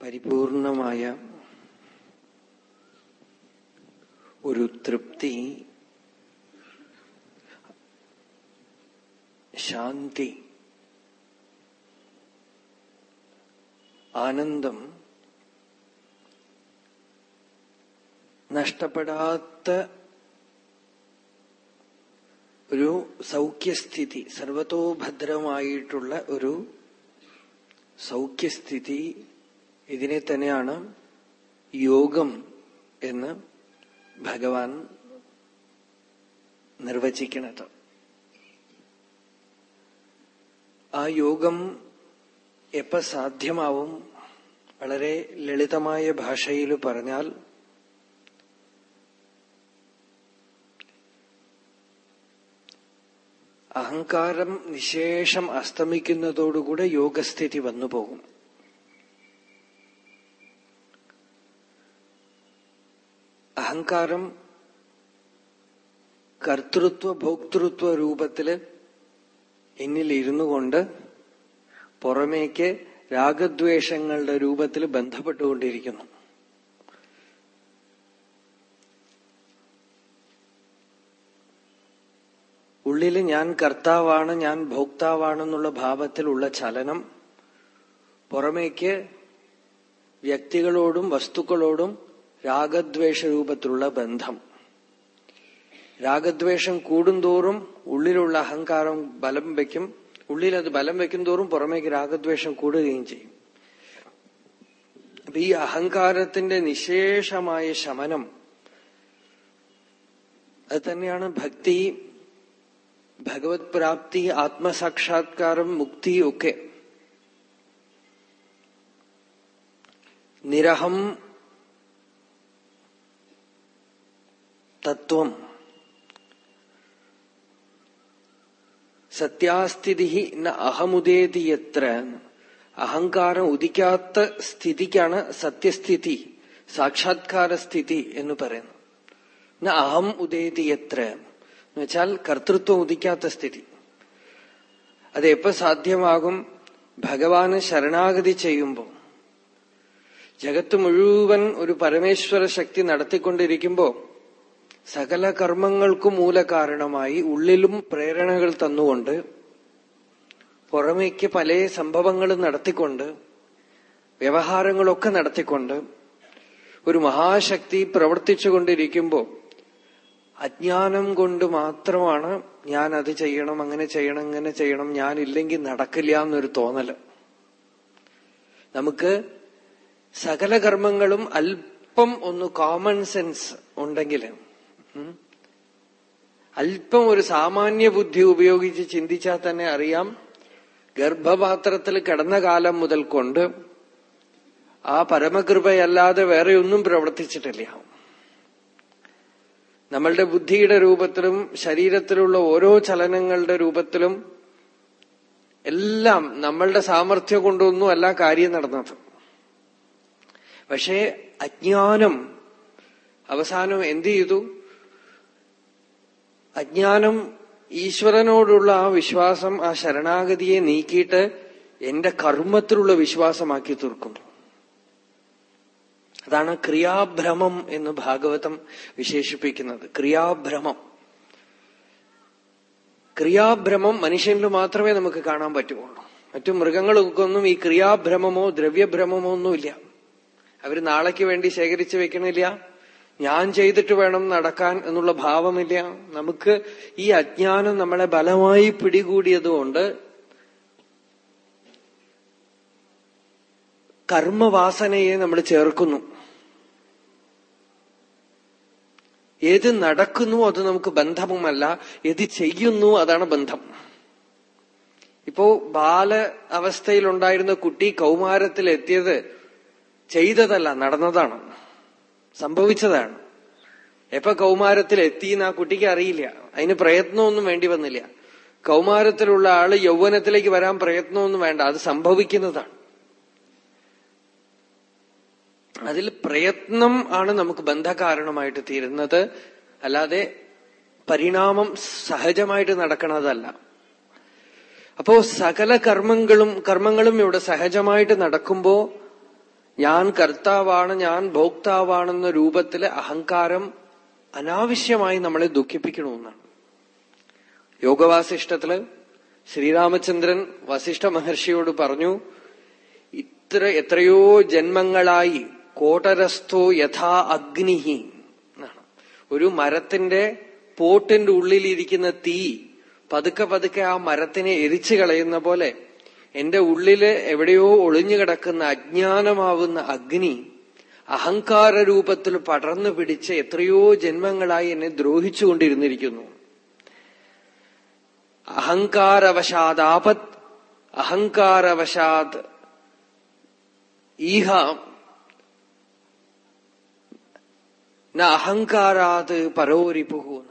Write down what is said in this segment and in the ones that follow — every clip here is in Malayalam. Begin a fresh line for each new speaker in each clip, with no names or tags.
പരിപൂർണമായ ഒരു തൃപ്തി ശാന്തി ആനന്ദം നഷ്ടപ്പെടാത്ത ഒരു സൗഖ്യസ്ഥിതി സർവതോഭദ്രമായിട്ടുള്ള ഒരു സൗഖ്യസ്ഥിതി ഇതിനെ തന്നെയാണ് യോഗം എന്ന് ഭഗവാൻ നിർവചിക്കുന്നത്. ആ യോഗം എപ്പ സാധ്യമാവും? വളരെ ലളിതമായ ഭാഷയിൽ പറഞ്ഞാൽ അഹങ്കാരം നിശേഷം അസ്തമിക്കുന്നതോടുകൂടെ യോഗസ്ഥിതി വന്നു പോകും അഹങ്കാരം കർത്തൃത്വ ഭോക്തൃത്വ രൂപത്തിൽ എന്നിൽ ഇരുന്നു കൊണ്ട് പുറമേക്ക് രാഗദ്വേഷങ്ങളുടെ രൂപത്തിൽ ബന്ധപ്പെട്ടുകൊണ്ടിരിക്കുന്നു. ഉള്ളിൽ ഞാൻ കർത്താവാണ് ഞാൻ ഭോക്താവാണെന്നുള്ള ഭാവത്തിലുള്ള ചലനം പുറമേക്ക് വ്യക്തികളോടും വസ്തുക്കളോടും രാഗദ്വേഷ രൂപത്തിലുള്ള ബന്ധം. രാഗദ്വേഷം കൂടുന്തോറും ഉള്ളിലുള്ള അഹങ്കാരം ബലം വയ്ക്കും. ഉള്ളിൽ അത് ബലം വയ്ക്കും തോറും പുറമേക്ക് രാഗദ്വേഷം കൂടുകയും ചെയ്യും. അപ്പൊ ഈ അഹങ്കാരത്തിന്റെ നിശേഷമായ ശമനം അത് തന്നെയാണ് ഭക്തി ഭഗവത് പ്രാപ്തി ആത്മസാക്ഷാത്കാരം മുക്തി ഒക്കെ. നിരഹം തത്വം. സത്യാസ്ഥിതി ന അഹമുദേതി എത്ര അഹങ്കാരം ഉദിക്കാത്ത സ്ഥിതിക്കാണ് സത്യസ്ഥിതി സാക്ഷാത്കാര സ്ഥിതി എന്ന് പറയുന്നു ന അഹം ഉദേതി എത്ര എന്ന് വെച്ചാൽ കർത്തൃത്വം ഉദിക്കാത്ത സ്ഥിതി. അത് എപ്പോ സാധ്യമാകും? ഭഗവാന് ശരണാഗതി ചെയ്യുമ്പോൾ. ജഗത്ത് മുഴുവൻ ഒരു പരമേശ്വര ശക്തി നടത്തിക്കൊണ്ടിരിക്കുമ്പോ സകല കർമ്മങ്ങൾക്കും മൂലകാരണമായി ഉള്ളിലും പ്രേരണകൾ തന്നുകൊണ്ട് പുറമേക്ക് പല സംഭവങ്ങളും നടത്തിക്കൊണ്ട് വ്യവഹാരങ്ങളൊക്കെ നടത്തിക്കൊണ്ട് ഒരു മഹാശക്തി പ്രവർത്തിച്ചുകൊണ്ടിരിക്കുമ്പോൾ അജ്ഞാനം കൊണ്ട് മാത്രമാണ് ഞാൻ അത് ചെയ്യണം അങ്ങനെ ചെയ്യണം ഇങ്ങനെ ചെയ്യണം ഞാൻ ഇല്ലെങ്കിൽ നടക്കില്ല എന്നൊരു തോന്നൽ. നമുക്ക് സകല കർമ്മങ്ങളും അല്പം ഒന്ന് കോമൺ സെൻസ് ഉണ്ടെങ്കിൽ അല്പം ഒരു സാമാന്യ ബുദ്ധി ഉപയോഗിച്ച് ചിന്തിച്ചാൽ തന്നെ അറിയാം. ഗർഭപാത്രത്തിൽ കിടന്ന കാലം മുതൽ കൊണ്ട് ആ പരമകൃപയല്ലാതെ വേറെയൊന്നും പ്രവർത്തിച്ചിട്ടില്ല. നമ്മളുടെ ബുദ്ധിയുടെ രൂപത്തിലും ശരീരത്തിലുള്ള ഓരോ ചലനങ്ങളുടെ രൂപത്തിലും എല്ലാം നമ്മളുടെ സാമർഥ്യം കൊണ്ടൊന്നും അല്ല കാര്യം നടന്നത്. പക്ഷേ അജ്ഞാനം അവസാനം എന്ത് ചെയ്തു? അജ്ഞാനം ഈശ്വരനോടുള്ള ആ വിശ്വാസം ആ ശരണാഗതിയെ നീക്കിയിട്ട് എന്റെ കർമ്മത്തിലുള്ള വിശ്വാസമാക്കി തീർക്കും. അതാണ് ക്രിയാഭ്രമം എന്ന് ഭാഗവതം വിശേഷിപ്പിക്കുന്നത്. ക്രിയാഭ്രമം. ക്രിയാഭ്രമം മനുഷ്യനിൽ മാത്രമേ നമുക്ക് കാണാൻ പറ്റുള്ളൂ മറ്റു മൃഗങ്ങൾക്കൊന്നും ഈ ക്രിയാഭ്രമമോ ദ്രവ്യഭ്രമമോ ഒന്നുമില്ല. അവർ നാളേക്ക് വേണ്ടി ശേഖരിച്ചു വെക്കണില്ല. ഞാൻ ചെയ്തിട്ട് വേണം നടക്കാൻ എന്നുള്ള ഭാവമില്ല. നമുക്ക് ഈ അജ്ഞാനം നമ്മളെ ബലമായി പിടികൂടിയതുകൊണ്ട് കർമ്മവാസനയെ നമ്മൾ ചേർക്കുന്നു. ഏത് നടക്കുന്നു അത് നമുക്ക് ബന്ധവുമല്ല. ഏത് ചെയ്യുന്നു അതാണ് ബന്ധം. ഇപ്പോ ബാല അവസ്ഥയിലുണ്ടായിരുന്ന കുട്ടി കൗമാരത്തിൽ കൗമാരത്തിലെത്തിയത് ചെയ്തതല്ല നടന്നതാണ്. സംഭവിച്ചതാണ്. എപ്പോ കൗമാരത്തിൽ എത്തിയെന്ന് ആ കുട്ടിക്ക് അറിയില്ല. അതിന് പ്രയത്നമൊന്നും വേണ്ടി വന്നില്ല. കൗമാരത്തിലുള്ള ആൾ യൗവനത്തിലേക്ക് വരാൻ പ്രയത്നമൊന്നും വേണ്ട. അത് സംഭവിക്കുന്നതാണ്. അതിൽ പ്രയത്നം ആണ് നമുക്ക് ബന്ധകാരണമായിട്ട് തീരുന്നത്. അല്ലാതെ പരിണാമം സഹജമായിട്ട് നടക്കണതല്ല. അപ്പോ സകല കർമ്മങ്ങളും കർമ്മങ്ങളും ഇവിടെ സഹജമായിട്ട് നടക്കുമ്പോ ഞാൻ കർത്താവാണ് ഞാൻ ഭോക്താവാണെന്ന രൂപത്തിൽ അഹങ്കാരം അനാവശ്യമായി നമ്മളെ ദുഃഖിപ്പിക്കണമെന്നാണ്. യോഗവാസിഷ്ടത്തിൽ ശ്രീരാമചന്ദ്രൻ വസിഷ്ഠ മഹർഷിയോട് പറഞ്ഞു ഇത്ര എത്രയോ ജന്മങ്ങളായി കോട്ടരസ്ഥോ യഥാ അഗ്നിഹി എന്നാണ്. ഒരു മരത്തിന്റെ പോട്ടിന്റെ ഉള്ളിലിരിക്കുന്ന തീ പതുക്കെ പതുക്കെ ആ മരത്തിനെ എരിച്ചു കളയുന്ന പോലെ എന്റെ ഉള്ളിൽ എവിടെയോ ഒളിഞ്ഞു കിടക്കുന്ന അജ്ഞാനമാവുന്ന അഗ്നി അഹങ്കാര രൂപത്തിൽ പടർന്നു പിടിച്ച് എത്രയോ ജന്മങ്ങളായി എന്നെ ദ്രോഹിച്ചുകൊണ്ടിരുന്നിരിക്കുന്നു. അഹങ്കാരവശാദാപത് അഹങ്കാരവശാദ് ഈഹ അഹങ്കാരാത് പരോരിപ്പുഹു.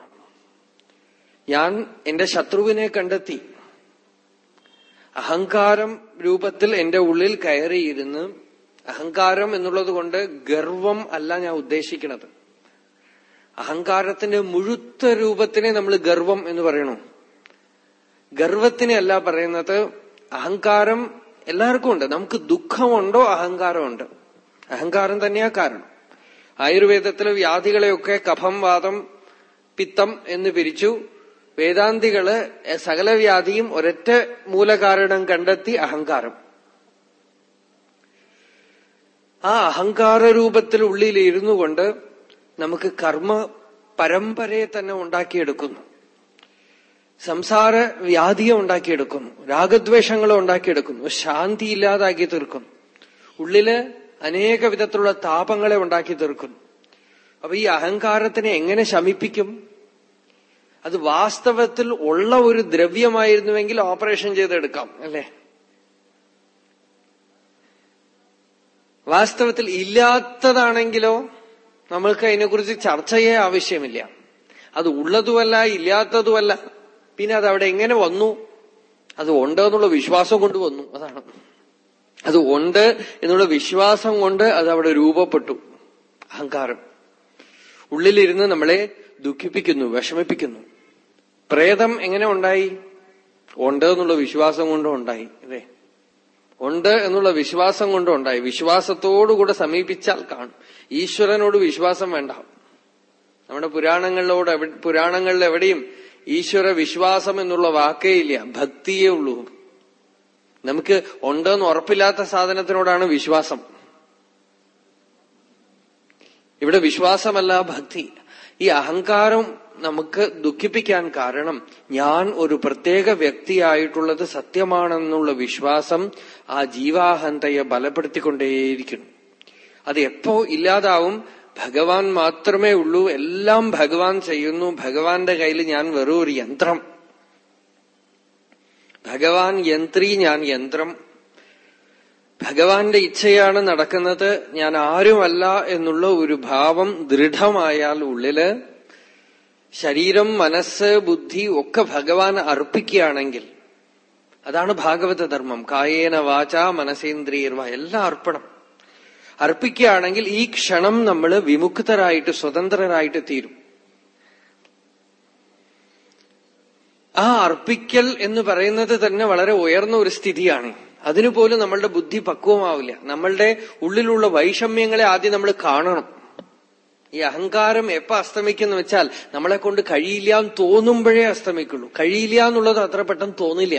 ഞാൻ എന്റെ ശത്രുവിനെ കണ്ടെത്തി. അഹങ്കാരം രൂപത്തിൽ എന്റെ ഉള്ളിൽ കയറിയിരുന്ന് അഹങ്കാരം എന്നുള്ളത് കൊണ്ട് ഗർവം അല്ല ഞാൻ ഉദ്ദേശിക്കുന്നത്. അഹങ്കാരത്തിന്റെ മുഴുത്ത രൂപത്തിനെ നമ്മൾ ഗർവം എന്ന് പറയണു. ഗർവത്തിനെ അല്ല പറയുന്നത് അഹങ്കാരം എല്ലാവർക്കും ഉണ്ട്. നമുക്ക് ദുഃഖമുണ്ടോ അഹങ്കാരമുണ്ട്? അഹങ്കാരം തന്നെയാ കാരണം. ആയുർവേദത്തിലെ വ്യാധികളെയൊക്കെ കഫം വാദം പിത്തം എന്ന് പിരിച്ചു. വേദാന്തികൾ സകല വ്യാധിയും ഒരൊറ്റ മൂലകാരണം കണ്ടെത്തി അഹങ്കാരം. ആ അഹങ്കാര രൂപത്തിൽ ഉള്ളിൽ ഇരുന്നു കൊണ്ട് നമുക്ക് കർമ്മ പരമ്പരയെ തന്നെ ഉണ്ടാക്കിയെടുക്കുന്നു. സംസാര വ്യാധിയെ ഉണ്ടാക്കിയെടുക്കുന്നു. രാഗദ്വേഷങ്ങളെ ഉണ്ടാക്കിയെടുക്കുന്നു. ശാന്തി ഇല്ലാതാക്കി തീർക്കുന്നു. ഉള്ളിൽ അനേക വിധത്തിലുള്ള താപങ്ങളെ ഉണ്ടാക്കി തീർക്കുന്നു. അപ്പൊ ഈ അഹങ്കാരത്തിനെ എങ്ങനെ ശമിപ്പിക്കും? അത് വാസ്തവത്തിൽ ഉള്ള ഒരു ദ്രവ്യമായിരുന്നുവെങ്കിൽ ഓപ്പറേഷൻ ചെയ്തെടുക്കാം അല്ലേ? വാസ്തവത്തിൽ ഇല്ലാത്തതാണെങ്കിലോ നമ്മൾക്ക് അതിനെക്കുറിച്ച് ചർച്ച ചെയ്യാൻ ആവശ്യമില്ല. അത് ഉള്ളതുമല്ല ഇല്ലാത്തതുമല്ല. പിന്നെ അത് അവിടെ എങ്ങനെ വന്നു? അത് ഉണ്ട് എന്നുള്ള വിശ്വാസം കൊണ്ട് വന്നു അതാണ്. അത് ഉണ്ട് എന്നുള്ള വിശ്വാസം കൊണ്ട് അത് അവിടെ രൂപപ്പെട്ടു. അഹങ്കാരം. ഉള്ളിലിരുന്ന് നമ്മളെ ദുഃഖിപ്പിക്കുന്നു വിഷമിപ്പിക്കുന്നു. പ്രേതം എങ്ങനെ ഉണ്ടായി? ഉണ്ട് എന്നുള്ള വിശ്വാസം കൊണ്ടും ഉണ്ടായി അല്ലേ? ഉണ്ട് എന്നുള്ള വിശ്വാസം കൊണ്ടും ഉണ്ടായി. വിശ്വാസത്തോടുകൂടെ സമീപിച്ചാൽ കാണും. ഈശ്വരനോട് വിശ്വാസം വേണ്ട. നമ്മുടെ പുരാണങ്ങളിലോട് പുരാണങ്ങളിൽ എവിടെയും ഈശ്വര വിശ്വാസം എന്നുള്ള വാക്കേ ഇല്ല. ഭക്തിയേ ഉള്ളൂ. നമുക്ക് ഉണ്ടെന്ന് ഉറപ്പില്ലാത്ത സാധനത്തിനോടാണ് വിശ്വാസം. ഇവിടെ വിശ്വാസമല്ല ഭക്തി. ഈ അഹങ്കാരം നമുക്ക് ദുഃഖിപ്പിക്കാൻ കാരണം ഞാൻ ഒരു പ്രത്യേക വ്യക്തിയായിട്ടുള്ളത് സത്യമാണെന്നുള്ള വിശ്വാസം ആ ജീവാഹന്തയെ ബലപ്പെടുത്തിക്കൊണ്ടേയിരിക്കുന്നു. അത് എപ്പോ ഇല്ലാതാവും ഭഗവാൻ മാത്രമേ ഉള്ളൂ എല്ലാം ഭഗവാൻ ചെയ്യുന്നു ഭഗവാന്റെ കയ്യിൽ ഞാൻ വെറും ഒരു യന്ത്രം. ഭഗവാൻ യന്ത്രി ഞാൻ യന്ത്രം. ഭഗവാന്റെ ഇച്ഛയാണ് നടക്കുന്നത് ഞാൻ ആരുമല്ല എന്നുള്ള ഒരു ഭാവം ദൃഢമായാൽ ഉള്ളിൽ ശരീരം മനസ്സ് ബുദ്ധി ഒക്കെ ഭഗവാൻ അർപ്പിക്കുകയാണെങ്കിൽ അതാണ് ഭാഗവത ധർമ്മം. കായേന വാച മനസേന്ദ്രിയർവ എല്ലാം അർപ്പണം. അർപ്പിക്കുകയാണെങ്കിൽ ഈ ക്ഷണം നമ്മൾ വിമുക്തരായിട്ട് സ്വതന്ത്രരായിട്ട് തീരും. ആ അർപ്പിക്കൽ എന്ന് പറയുന്നത് തന്നെ വളരെ ഉയർന്ന ഒരു സ്ഥിതിയാണ്. അതിനുപോലും നമ്മളുടെ ബുദ്ധി പക്വമാവില്ല. നമ്മളുടെ ഉള്ളിലുള്ള വൈഷമ്യങ്ങളെ ആദ്യം നമ്മൾ കാണണം. ഈ അഹങ്കാരം എപ്പോ അസ്തമിക്കുന്ന വെച്ചാൽ നമ്മളെ കൊണ്ട് കഴിയില്ല എന്ന് തോന്നുമ്പോഴേ അസ്തമിക്കുള്ളൂ. കഴിയില്ല എന്നുള്ളത് അത്ര പെട്ടെന്ന് തോന്നില്ല.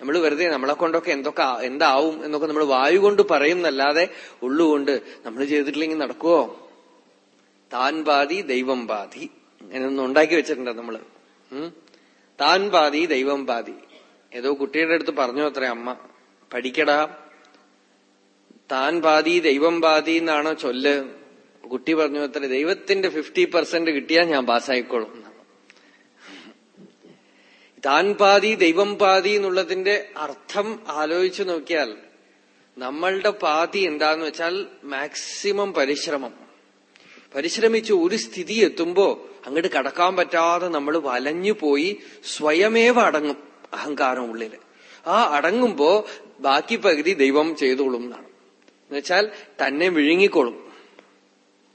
നമ്മൾ വെറുതെ നമ്മളെ കൊണ്ടൊക്കെ എന്തൊക്കെ എന്താവും എന്നൊക്കെ നമ്മൾ വായു കൊണ്ട് പറയുന്നല്ലാതെ ഉള്ളുകൊണ്ട് നമ്മൾ ചെയ്തിട്ടില്ലെങ്കിൽ നടക്കുവോ? താൻ പാതി ദൈവം പാതി എന്നൊന്നും ഉണ്ടാക്കി വെച്ചിട്ടുണ്ട് നമ്മൾ താൻ പാതി ദൈവം പാതി ഏതോ കുട്ടിയുടെ അടുത്ത് പറഞ്ഞു അത്ര അമ്മ. പഠിക്കടാ. താൻ പാതി ദൈവം പാതി എന്നാണോ ചൊല്ല്. കുട്ടി പറഞ്ഞു അത്ര ദൈവത്തിന്റെ ഫിഫ്റ്റി പെർസെന്റ് കിട്ടിയാൽ ഞാൻ പാസ്സായിക്കോളും താൻ പാതി ദൈവം പാതി എന്നുള്ളതിന്റെ അർത്ഥം ആലോചിച്ചു നോക്കിയാൽ നമ്മളുടെ പാതി എന്താന്ന് വെച്ചാൽ മാക്സിമം പരിശ്രമം. പരിശ്രമിച്ച് ഒരു സ്ഥിതി എത്തുമ്പോ അങ്ങോട്ട് കടക്കാൻ പറ്റാതെ നമ്മൾ വലഞ്ഞു പോയി സ്വയമേവ അടങ്ങും അഹങ്കാരം ഉള്ളിൽ. ആ അടങ്ങുമ്പോ ബാക്കി പകുതി ദൈവം ചെയ്തോളും എന്നാണ്. എന്നുവെച്ചാൽ തന്നെ വിഴുങ്ങിക്കോളും.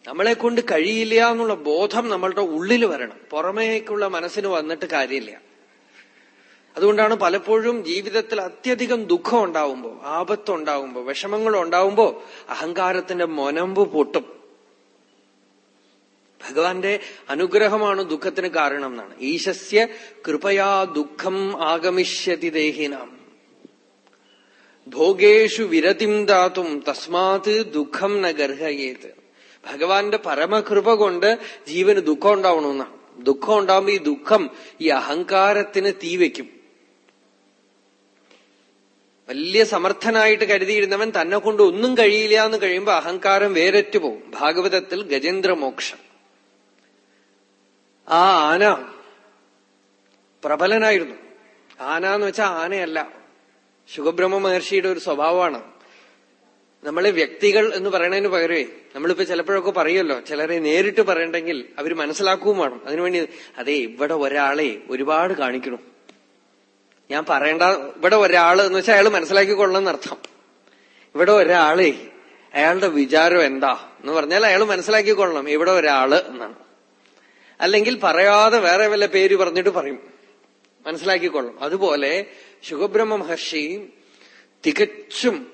നമ്മളെ കൊണ്ട് കഴിയില്ല എന്നുള്ള ബോധം നമ്മളുടെ ഉള്ളിൽ വരണം. പുറമേക്കുള്ള മനസ്സിന് വന്നിട്ട് കാര്യമില്ല. അതുകൊണ്ടാണ് പലപ്പോഴും ജീവിതത്തിൽ അത്യധികം ദുഃഖം ഉണ്ടാവുമ്പോൾ ആപത്തുണ്ടാവുമ്പോൾ വിഷമങ്ങൾ ഉണ്ടാവുമ്പോൾ അഹങ്കാരത്തിന്റെ മൊനമ്പ് പൊട്ടും. ഭഗവാന്റെ അനുഗ്രഹമാണ് ദുഃഖത്തിന് കാരണം എന്നാണ്. ഈശസ്യ കൃപയാ ദുഃഖം ആഗമിഷ്യതി ദേഹിനാം. ഭോഗേഷു വിരതിം ദാത്തും തസ്മാത് ദുഃഖം ന ഗർഹയേത്. ഭഗവാന്റെ പരമകൃപ കൊണ്ട് ജീവന് ദുഃഖം ഉണ്ടാവണമെന്നാണ് ദുഃഖം ഉണ്ടാവുമ്പോ ഈ ദുഃഖം ഈ അഹങ്കാരത്തിന് തീവയ്ക്കും വലിയ സമർത്ഥനായിട്ട് കരുതിയിരുന്നവൻ തന്നെ കൊണ്ട് ഒന്നും കഴിയില്ല എന്ന് കഴിയുമ്പോൾ അഹങ്കാരം വേരറ്റു പോകും. ഭാഗവതത്തിൽ ഗജേന്ദ്രമോക്ഷം ആ ആന പ്രബലനായിരുന്നു. ആന എന്ന് വെച്ചാൽ ആനയല്ല. ശുഖബ്രഹ്മ മഹർഷിയുടെ ഒരു സ്വഭാവമാണ്. നമ്മളെ വ്യക്തികൾ എന്ന് പറയണതിന് പകരമേ നമ്മളിപ്പോ ചിലപ്പോഴൊക്കെ പറയുമല്ലോ ചിലരെ നേരിട്ട് പറയണ്ടെങ്കിൽ അവർ മനസ്സിലാക്കുകയും വേണം. അതിനുവേണ്ടി അതെ ഇവിടെ ഒരാളെ ഒരുപാട് കാണിക്കണം. ഞാൻ പറയേണ്ട ഇവിടെ ഒരാൾ എന്ന് വെച്ചാൽ അയാൾ മനസ്സിലാക്കിക്കൊള്ളണം എന്നർത്ഥം. ഇവിടെ ഒരാളെ അയാളുടെ വിചാരം എന്താ എന്ന് പറഞ്ഞാൽ അയാൾ മനസ്സിലാക്കിക്കൊള്ളണം ഇവിടെ ഒരാൾ എന്നാണ്. അല്ലെങ്കിൽ പറയാതെ വേറെ വല്ല പേര് പറഞ്ഞിട്ട് പറയും. മനസ്സിലാക്കിക്കൊള്ളും അതുപോലെ ശുഖബ്രഹ്മ മഹർഷി തികച്ചും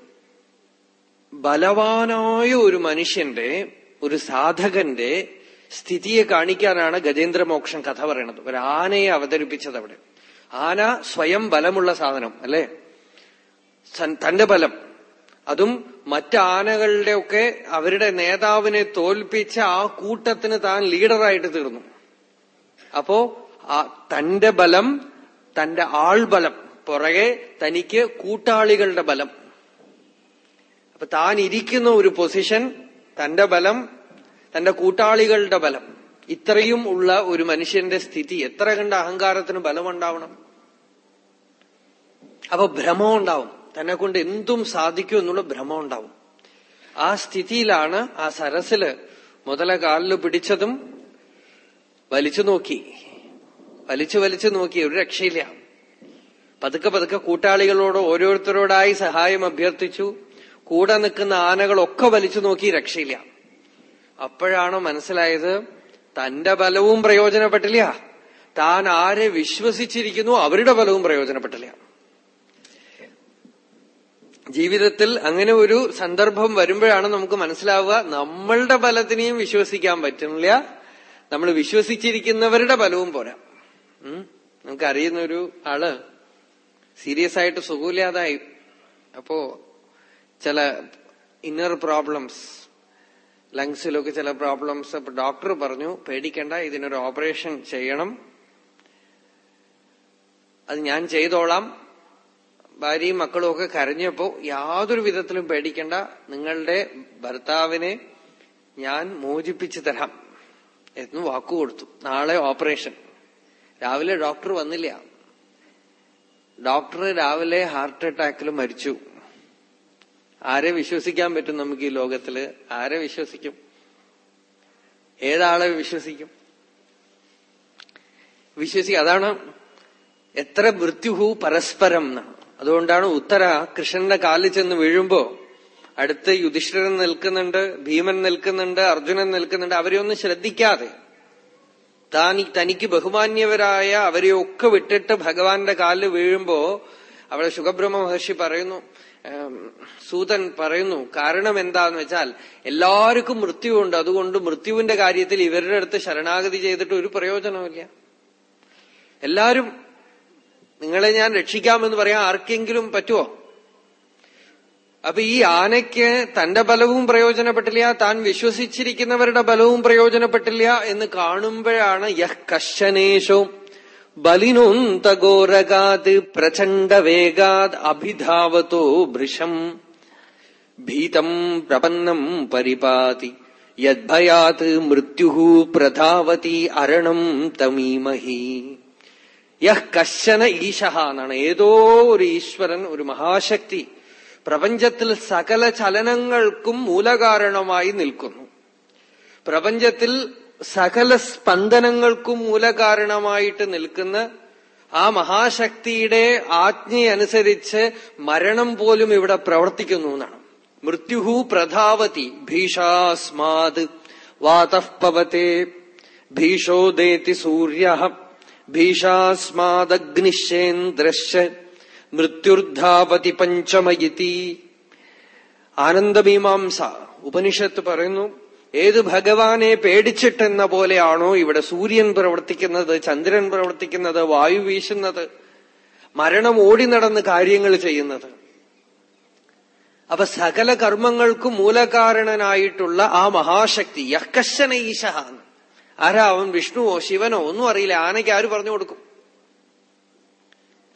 ബലവാനായ ഒരു മനുഷ്യന്റെ ഒരു സാധകന്റെ സ്ഥിതിയെ കാണിക്കാനാണ് ഗജേന്ദ്രമോക്ഷം കഥ പറയണത്. ഒരു ആനയെ അവതരിപ്പിച്ചത് അവിടെ. ആന സ്വയം ബലമുള്ള സാധനം അല്ലേ? തന്റെ ബലം. അതും മറ്റാനകളുടെ ഒക്കെ അവരുടെ നേതാവിനെ തോൽപ്പിച്ച ആ കൂട്ടത്തിന് താൻ ലീഡറായിട്ട് തീർന്നു. അപ്പോ തന്റെ ബലം തന്റെ ആൾബലം പുറകെ തനിക്ക് കൂട്ടാളികളുടെ ബലം. അപ്പൊ താൻ ഇരിക്കുന്ന ഒരു പൊസിഷൻ തന്റെ ബലം തന്റെ കൂട്ടാളികളുടെ ബലം ഇത്രയും ഉള്ള ഒരു മനുഷ്യന്റെ സ്ഥിതി എത്ര കണ്ട അഹങ്കാരത്തിന് ബലമുണ്ടാവണം? അപ്പൊ ഭ്രമം ഉണ്ടാവും തന്നെ കൊണ്ട് എന്തും സാധിക്കും എന്നുള്ള ഭ്രമം ഉണ്ടാവും ആ സ്ഥിതിയിലാണ് ആ സരസിൽ മുതല കാലിൽ പിടിച്ചതും വലിച്ചു നോക്കി. വലിച്ചു വലിച്ചു നോക്കി ഒരു രക്ഷയില്ല. പതുക്കെ പതുക്കെ കൂട്ടാളികളോട് ഓരോരുത്തരോടായി സഹായം അഭ്യർത്ഥിച്ചു. കൂടെ നിൽക്കുന്ന ആനകളൊക്കെ വലിച്ചു നോക്കി രക്ഷയില്ല. അപ്പോഴാണ് മനസ്സിലായത് തന്റെ ബലവും പ്രയോജനപ്പെട്ടില്ല. താൻ ആരെ വിശ്വസിച്ചിരിക്കുന്നു അവരുടെ ബലവും പ്രയോജനപ്പെട്ടില്ല. ജീവിതത്തിൽ അങ്ങനെ ഒരു സന്ദർഭം വരുമ്പോഴാണ് നമുക്ക് മനസ്സിലാവുക നമ്മളുടെ ബലത്തിനെയും വിശ്വസിക്കാൻ പറ്റുന്നില്ല. നമ്മൾ വിശ്വസിച്ചിരിക്കുന്നവരുടെ ബലവും പോരാ. നമുക്കറിയുന്ന ഒരു ആൾ സീരിയസ് ആയിട്ട് സുഖമില്ലാതായി. അപ്പോ ചില ഇന്നർ പ്രോബ്ലംസ് ലങ്സിലൊക്കെ ചില പ്രോബ്ലംസ് അപ്പൊ ഡോക്ടർ പറഞ്ഞു പേടിക്കണ്ട ഇതിനൊരു ഓപ്പറേഷൻ ചെയ്യണം. അത് ഞാൻ ചെയ്തോളാം. ഭാര്യയും മക്കളും ഒക്കെ കരഞ്ഞപ്പോ യാതൊരു വിധത്തിലും പേടിക്കണ്ട നിങ്ങളുടെ ഭർത്താവിനെ ഞാൻ മോചിപ്പിച്ചു തരാം എന്ന് വാക്കു കൊടുത്തു. നാളെ ഓപ്പറേഷൻ രാവിലെ ഡോക്ടർ വന്നില്ല. ഡോക്ടർ രാവിലെ ഹാർട്ട് അറ്റാക്കിൽ മരിച്ചു. ആരെ വിശ്വസിക്കാൻ പറ്റും നമുക്ക് ഈ ലോകത്തിൽ? ആരെ വിശ്വസിക്കും? ഏതാളെ വിശ്വസിക്കും? വിശ്വസിക്കും അതാണ് എത്ര മൃത്യുഹു പരസ്പരം എന്നാണ് അതുകൊണ്ടാണ് ഉത്തര കൃഷ്ണന്റെ കാലിൽ ചെന്ന് വീഴുമ്പോ അടുത്ത് യുധിഷ്ഠിരൻ നിൽക്കുന്നുണ്ട് ഭീമൻ നിൽക്കുന്നുണ്ട് അർജുനൻ നിൽക്കുന്നുണ്ട്. അവരെയൊന്നും ശ്രദ്ധിക്കാതെ താൻ തനിക്ക് ബഹുമാന്യവരായ അവരെയൊക്കെ വിട്ടിട്ട് ഭഗവാന്റെ കാലിൽ വീഴുമ്പോ അവിടെ സുഖബ്രഹ്മ മഹർഷി പറയുന്നു സൂതൻ പറയുന്നു കാരണം എന്താന്ന് വെച്ചാൽ എല്ലാവർക്കും മൃത്യുവുണ്ട്. അതുകൊണ്ട് മൃത്യുവിന്റെ കാര്യത്തിൽ ഇവരുടെ അടുത്ത് ശരണാഗതി ചെയ്തിട്ട് ഒരു പ്രയോജനമില്ല എല്ലാരും നിങ്ങളെ ഞാൻ രക്ഷിക്കാമെന്ന് പറയാൻ ആർക്കെങ്കിലും പറ്റുമോ അപ്പൊ ഈ ആനയ്ക്ക് തന്റെ ബലവും പ്രയോജനപ്പെട്ടില്ല താൻ വിശ്വസിച്ചിരിക്കുന്നവരുടെ ബലവും പ്രയോജനപ്പെട്ടില്ല എന്ന് കാണുമ്പോഴാണ് യഹ് കശനേശോ ബലിനോന്തഗോരകാത് പ്രചണ്ഡവേഗാത് അഭിധാവത്തോ വൃഷം ഭീതം പ്രപന്നം പരിപാതി. യദ്ഭയാത് മൃത്യു പ്രധാവതി അരണം തമീമഹി. യഹ് കശന ഈശ എന്നാണ്. ഏതോ ഒരു ഈശ്വരൻ ഒരു മഹാശക്തി പ്രപഞ്ചത്തിൽ സകല ചലനങ്ങൾക്കും മൂലകാരണമായി നിൽക്കുന്നു. പ്രപഞ്ചത്തിൽ സകല സ്പന്ദനങ്ങൾക്കും മൂലകാരണമായിട്ട് നിൽക്കുന്ന ആ മഹാശക്തിയുടെ ആജ്ഞയനുസരിച്ച് മരണം പോലും ഇവിടെ പ്രവർത്തിക്കുന്നു എന്നാണ്. മൃത്യുഹു പ്രധാവതി ഭീഷാസ്മാത് വാതഃപവത്തെ ഭീഷോദേതി സൂര്യ ഭീഷാസ്മാദഗ്നിശേന്ദ്രശ് മൃത്യുർധാവതി പഞ്ചമയിതി. ആനന്ദമീമാംസ ഉപനിഷത്ത് പറയുന്നു ഏത് ഭഗവാനെ പേടിച്ചിട്ടെന്ന പോലെയാണോ ഇവിടെ സൂര്യൻ പ്രവർത്തിക്കുന്നത് ചന്ദ്രൻ പ്രവർത്തിക്കുന്നത് വായു വീശുന്നത് മരണം ഓടി നടന്ന് കാര്യങ്ങൾ ചെയ്യുന്നത്. അപ്പൊ സകല കർമ്മങ്ങൾക്കും മൂലകാരണനായിട്ടുള്ള ആ മഹാശക്തി യക്കശന ഈശഹ ആരാ അവൻ വിഷ്ണുവോ ശിവനോ ഒന്നും അറിയില്ല. ആനയ്ക്ക് ആര് പറഞ്ഞു കൊടുക്കും?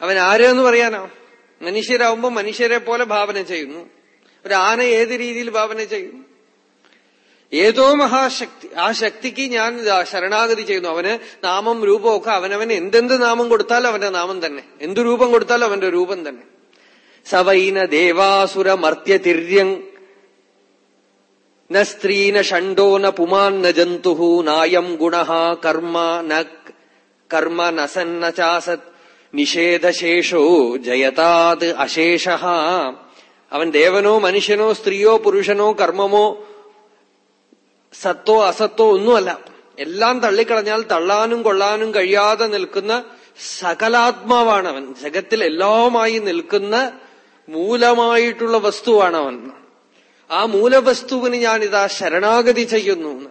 അവൻ ആരെന്ന് പറയാനോ? മനുഷ്യരാവുമ്പോ മനുഷ്യരെ പോലെ ഭാവന ചെയ്യുന്നു. ഒരു ആന ഏത് രീതിയിൽ ഭാവന ചെയ്യും ഏതോ മഹാശക്തി ആ ശക്തിക്ക് ഞാൻ ശരണാഗതി ചെയ്യുന്നു. അവന് നാമം രൂപമൊക്കെ അവനവന് എന്തെന്ത് നാമം കൊടുത്താലും അവന്റെ നാമം തന്നെ. എന്തു രൂപം കൊടുത്താലും അവന്റെ രൂപം തന്നെ. സവൈന ദേവാസുര മർത്യതിര്യങ് ന സ്ത്രീ ന ഷണ്ടോ ന പുമാൻ ന ജന്തു നായം ഗുണ കർമ്മ ന കർമ്മ നസന്ന ചാസത്. നിഷേധശേഷോ ജയതാത് അശേഷ അവൻ ദേവനോ മനുഷ്യനോ സ്ത്രീയോ പുരുഷനോ കർമ്മമോ സത്തോ അസത്തോ ഒന്നുമല്ല. എല്ലാം തള്ളിക്കളഞ്ഞാൽ തള്ളാനും കൊള്ളാനും കഴിയാതെ നിൽക്കുന്ന സകലാത്മാവാണ് അവൻ. ജഗത്തിൽ എല്ലാമായി നിൽക്കുന്ന മൂലമായിട്ടുള്ള വസ്തുവാണ് അവൻ. ആ മൂലവസ്തുവിന് ഞാനിതാ ശരണാഗതി ചെയ്യുന്നു.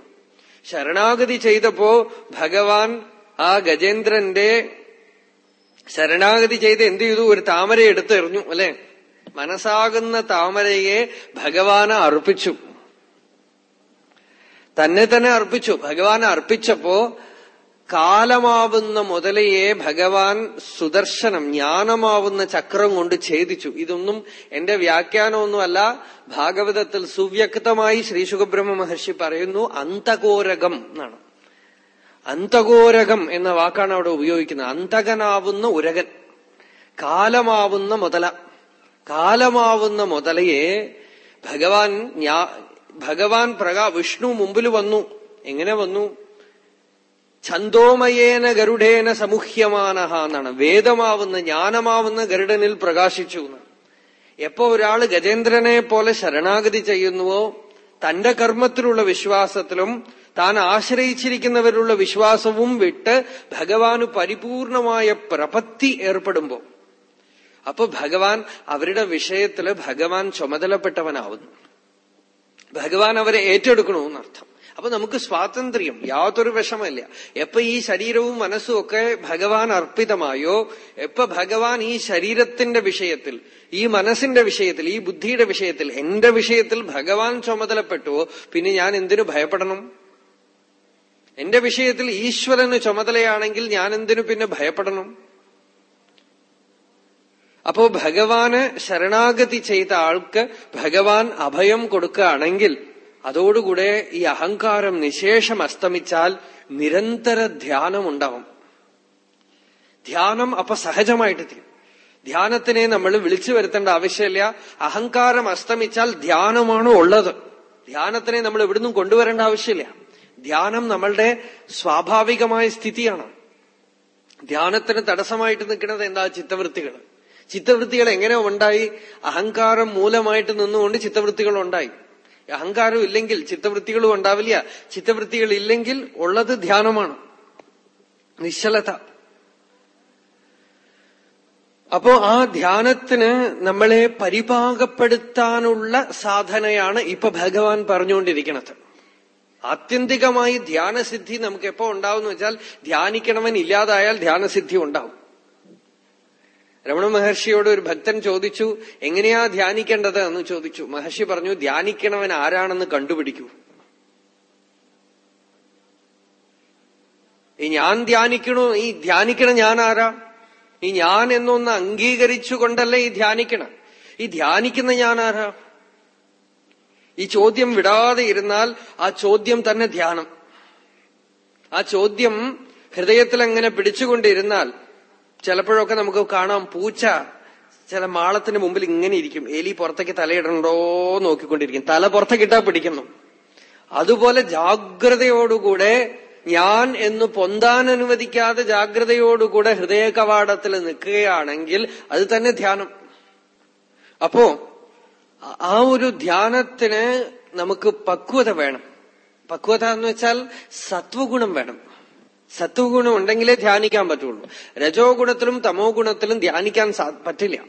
ശരണാഗതി ചെയ്തപ്പോ ഭഗവാൻ ആ ഗജേന്ദ്രന്റെ ശരണാഗതി ചെയ്ത് എന്ത് ചെയ്തു? ഒരു താമര എടുത്തെറിഞ്ഞു അല്ലെ? മനസ്സാകുന്ന താമരയെ ഭഗവാന് അർപ്പിച്ചു. തന്നെ തന്നെ അർപ്പിച്ചു. ഭഗവാൻ അർപ്പിച്ചപ്പോ കാലമാവുന്ന മുതലയെ ഭഗവാൻ സുദർശനം ജ്ഞാനമാവുന്ന ചക്രം കൊണ്ട് ഛേദിച്ചു. ഇതൊന്നും എന്റെ വ്യാഖ്യാനമൊന്നുമല്ല. ഭാഗവതത്തിൽ സുവ്യക്തമായി ശ്രീ സുഖബ്രഹ്മ മഹർഷി പറയുന്നു അന്തകോരകം എന്നാണ്. അന്തകോരകം എന്ന വാക്കാണ് അവിടെ ഉപയോഗിക്കുന്നത്. അന്തകനാവുന്ന ഉരകൻ. കാലമാവുന്ന മുതല. കാലമാവുന്ന മുതലയെ ഭഗവാൻ ഭഗവാൻ പ്രകാ വിഷ്ണു മുമ്പിൽ വന്നു. എങ്ങനെ വന്നു? ഛന്തോമയേന ഗരുഡേന സമുഹ്യമാനഹ എന്നാണ്. വേദമാവുന്ന ജ്ഞാനമാവുന്ന ഗരുഡനിൽ പ്രകാശിച്ചു എപ്പോ ഒരാൾ ഗജേന്ദ്രനെ പോലെ ശരണാഗതി ചെയ്യുന്നുവോ തന്റെ കർമ്മത്തിലുള്ള വിശ്വാസത്തിലും താൻ ആശ്രയിച്ചിരിക്കുന്നവരിലുള്ള വിശ്വാസവും വിട്ട് ഭഗവാന് പരിപൂർണമായ പ്രപത്തി ഏർപ്പെടുമ്പോ. അപ്പൊ ഭഗവാൻ അവരുടെ വിഷയത്തിൽ ഭഗവാൻ ചുമതലപ്പെട്ടവനാവുന്നു. ഭഗവാൻ അവരെ ഏറ്റെടുക്കണമെന്നർത്ഥം അപ്പൊ നമുക്ക് സ്വാതന്ത്ര്യം യാതൊരു വിഷമല്ല എപ്പൊ ഈ ശരീരവും മനസ്സും ഒക്കെ ഭഗവാൻ അർപ്പിതമായോ എപ്പൊ ഭഗവാൻ ഈ ശരീരത്തിന്റെ വിഷയത്തിൽ ഈ മനസ്സിന്റെ വിഷയത്തിൽ ഈ ബുദ്ധിയുടെ വിഷയത്തിൽ എന്റെ വിഷയത്തിൽ ഭഗവാൻ ചുമതലപ്പെട്ടുവോ പിന്നെ ഞാൻ എന്തിനു ഭയപ്പെടണം? എന്റെ വിഷയത്തിൽ ഈശ്വരന് ചുമതലയാണെങ്കിൽ ഞാൻ എന്തിനു പിന്നെ ഭയപ്പെടണം? അപ്പോ ഭഗവാന് ശരണാഗതി ചെയ്ത ആൾക്ക് ഭഗവാൻ അഭയം കൊടുക്കുകയാണെങ്കിൽ അതോടുകൂടെ ഈ അഹങ്കാരം നിശേഷം അസ്തമിച്ചാൽ നിരന്തര ധ്യാനം ഉണ്ടാവും ധ്യാനം അപ്പൊ സഹജമായിട്ട് തീരും. ധ്യാനത്തിനെ നമ്മൾ വിളിച്ചു വരുത്തേണ്ട ആവശ്യമില്ല. അഹങ്കാരം അസ്തമിച്ചാൽ ധ്യാനമാണ് ഉള്ളത്. ധ്യാനത്തിനെ നമ്മൾ എവിടുന്നും കൊണ്ടുവരേണ്ട ആവശ്യമില്ല. ധ്യാനം നമ്മളുടെ സ്വാഭാവികമായ സ്ഥിതിയാണ്. ധ്യാനത്തിന് തടസ്സമായിട്ട് നിൽക്കുന്നത് എന്താ ചിത്തവൃത്തികൾ ചിത്തവൃത്തികൾ എങ്ങനെ ഉണ്ടായി? അഹങ്കാരം മൂലമായിട്ട് നിന്നുകൊണ്ട് ചിത്തവൃത്തികൾ ഉണ്ടായി. അഹങ്കാരം ഇല്ലെങ്കിൽ ചിത്തവൃത്തികളും ഉണ്ടാവില്ല. ചിത്തവൃത്തികൾ ഇല്ലെങ്കിൽ ഉള്ളത് ധ്യാനമാണ്. നിശ്ചലത. അപ്പോ ആ ധ്യാനത്തിന് നമ്മളെ പരിപാകപ്പെടുത്താനുള്ള സാധനയാണ് ഇപ്പൊ ഭഗവാൻ പറഞ്ഞുകൊണ്ടിരിക്കുന്നത്. ആത്യന്തികമായി ധ്യാനസിദ്ധി നമുക്ക് എപ്പോ ഉണ്ടാവും എന്ന് വെച്ചാൽ ധ്യാനിക്കണവൻ ഇല്ലാതായാൽ ധ്യാനസിദ്ധി ഉണ്ടാവും. രമണ മഹർഷിയോട് ഒരു ഭക്തൻ ചോദിച്ചു എങ്ങനെയാ ധ്യാനിക്കേണ്ടത്? എന്ന് ചോദിച്ചു. മഹർഷി പറഞ്ഞു ധ്യാനിക്കണവൻ ആരാണെന്ന് കണ്ടുപിടിക്കൂ. ഈ ഞാൻ ധ്യാനിക്കണോ? ഈ ധ്യാനിക്കണ ഞാൻ ആരാ? ഈ ഞാൻ എന്നൊന്ന് അംഗീകരിച്ചുകൊണ്ടല്ലേ ഈ ധ്യാനിക്കണം? ഈ ധ്യാനിക്കുന്ന ഞാൻ ആരാ? ഈ ചോദ്യം വിടാതെ ഇരുന്നാൽ ആ ചോദ്യം തന്നെ ധ്യാനം. ആ ചോദ്യം ഹൃദയത്തിൽ അങ്ങനെ പിടിച്ചുകൊണ്ടിരുന്നാൽ ചിലപ്പോഴൊക്കെ നമുക്ക് കാണാം പൂച്ച ചില മാളത്തിന് മുമ്പിൽ ഇങ്ങനെ ഇരിക്കും. എലി പുറത്തേക്ക് തലയിടണ്ടോ നോക്കിക്കൊണ്ടിരിക്കും. തല പുറത്തേക്കിട്ടാ പിടിക്കുന്നു. അതുപോലെ ജാഗ്രതയോടുകൂടെ ഞാൻ എന്ന് പൊന്താൻ അനുവദിക്കാതെ ജാഗ്രതയോടുകൂടെ ഹൃദയ കവാടത്തിൽ നിൽക്കുകയാണെങ്കിൽ അത് തന്നെ ധ്യാനം. അപ്പോ ആ ഒരു ധ്യാനത്തിന് നമുക്ക് പക്വത വേണം. പക്വത എന്ന് വെച്ചാൽ സത്വഗുണം വേണം. സത്വഗുണം ഉണ്ടെങ്കിലേ ധ്യാനിക്കാൻ പറ്റുള്ളൂ. രജോ ഗുണത്തിലും തമോ ഗുണത്തിലും ധ്യാനിക്കാൻ പറ്റില്ല.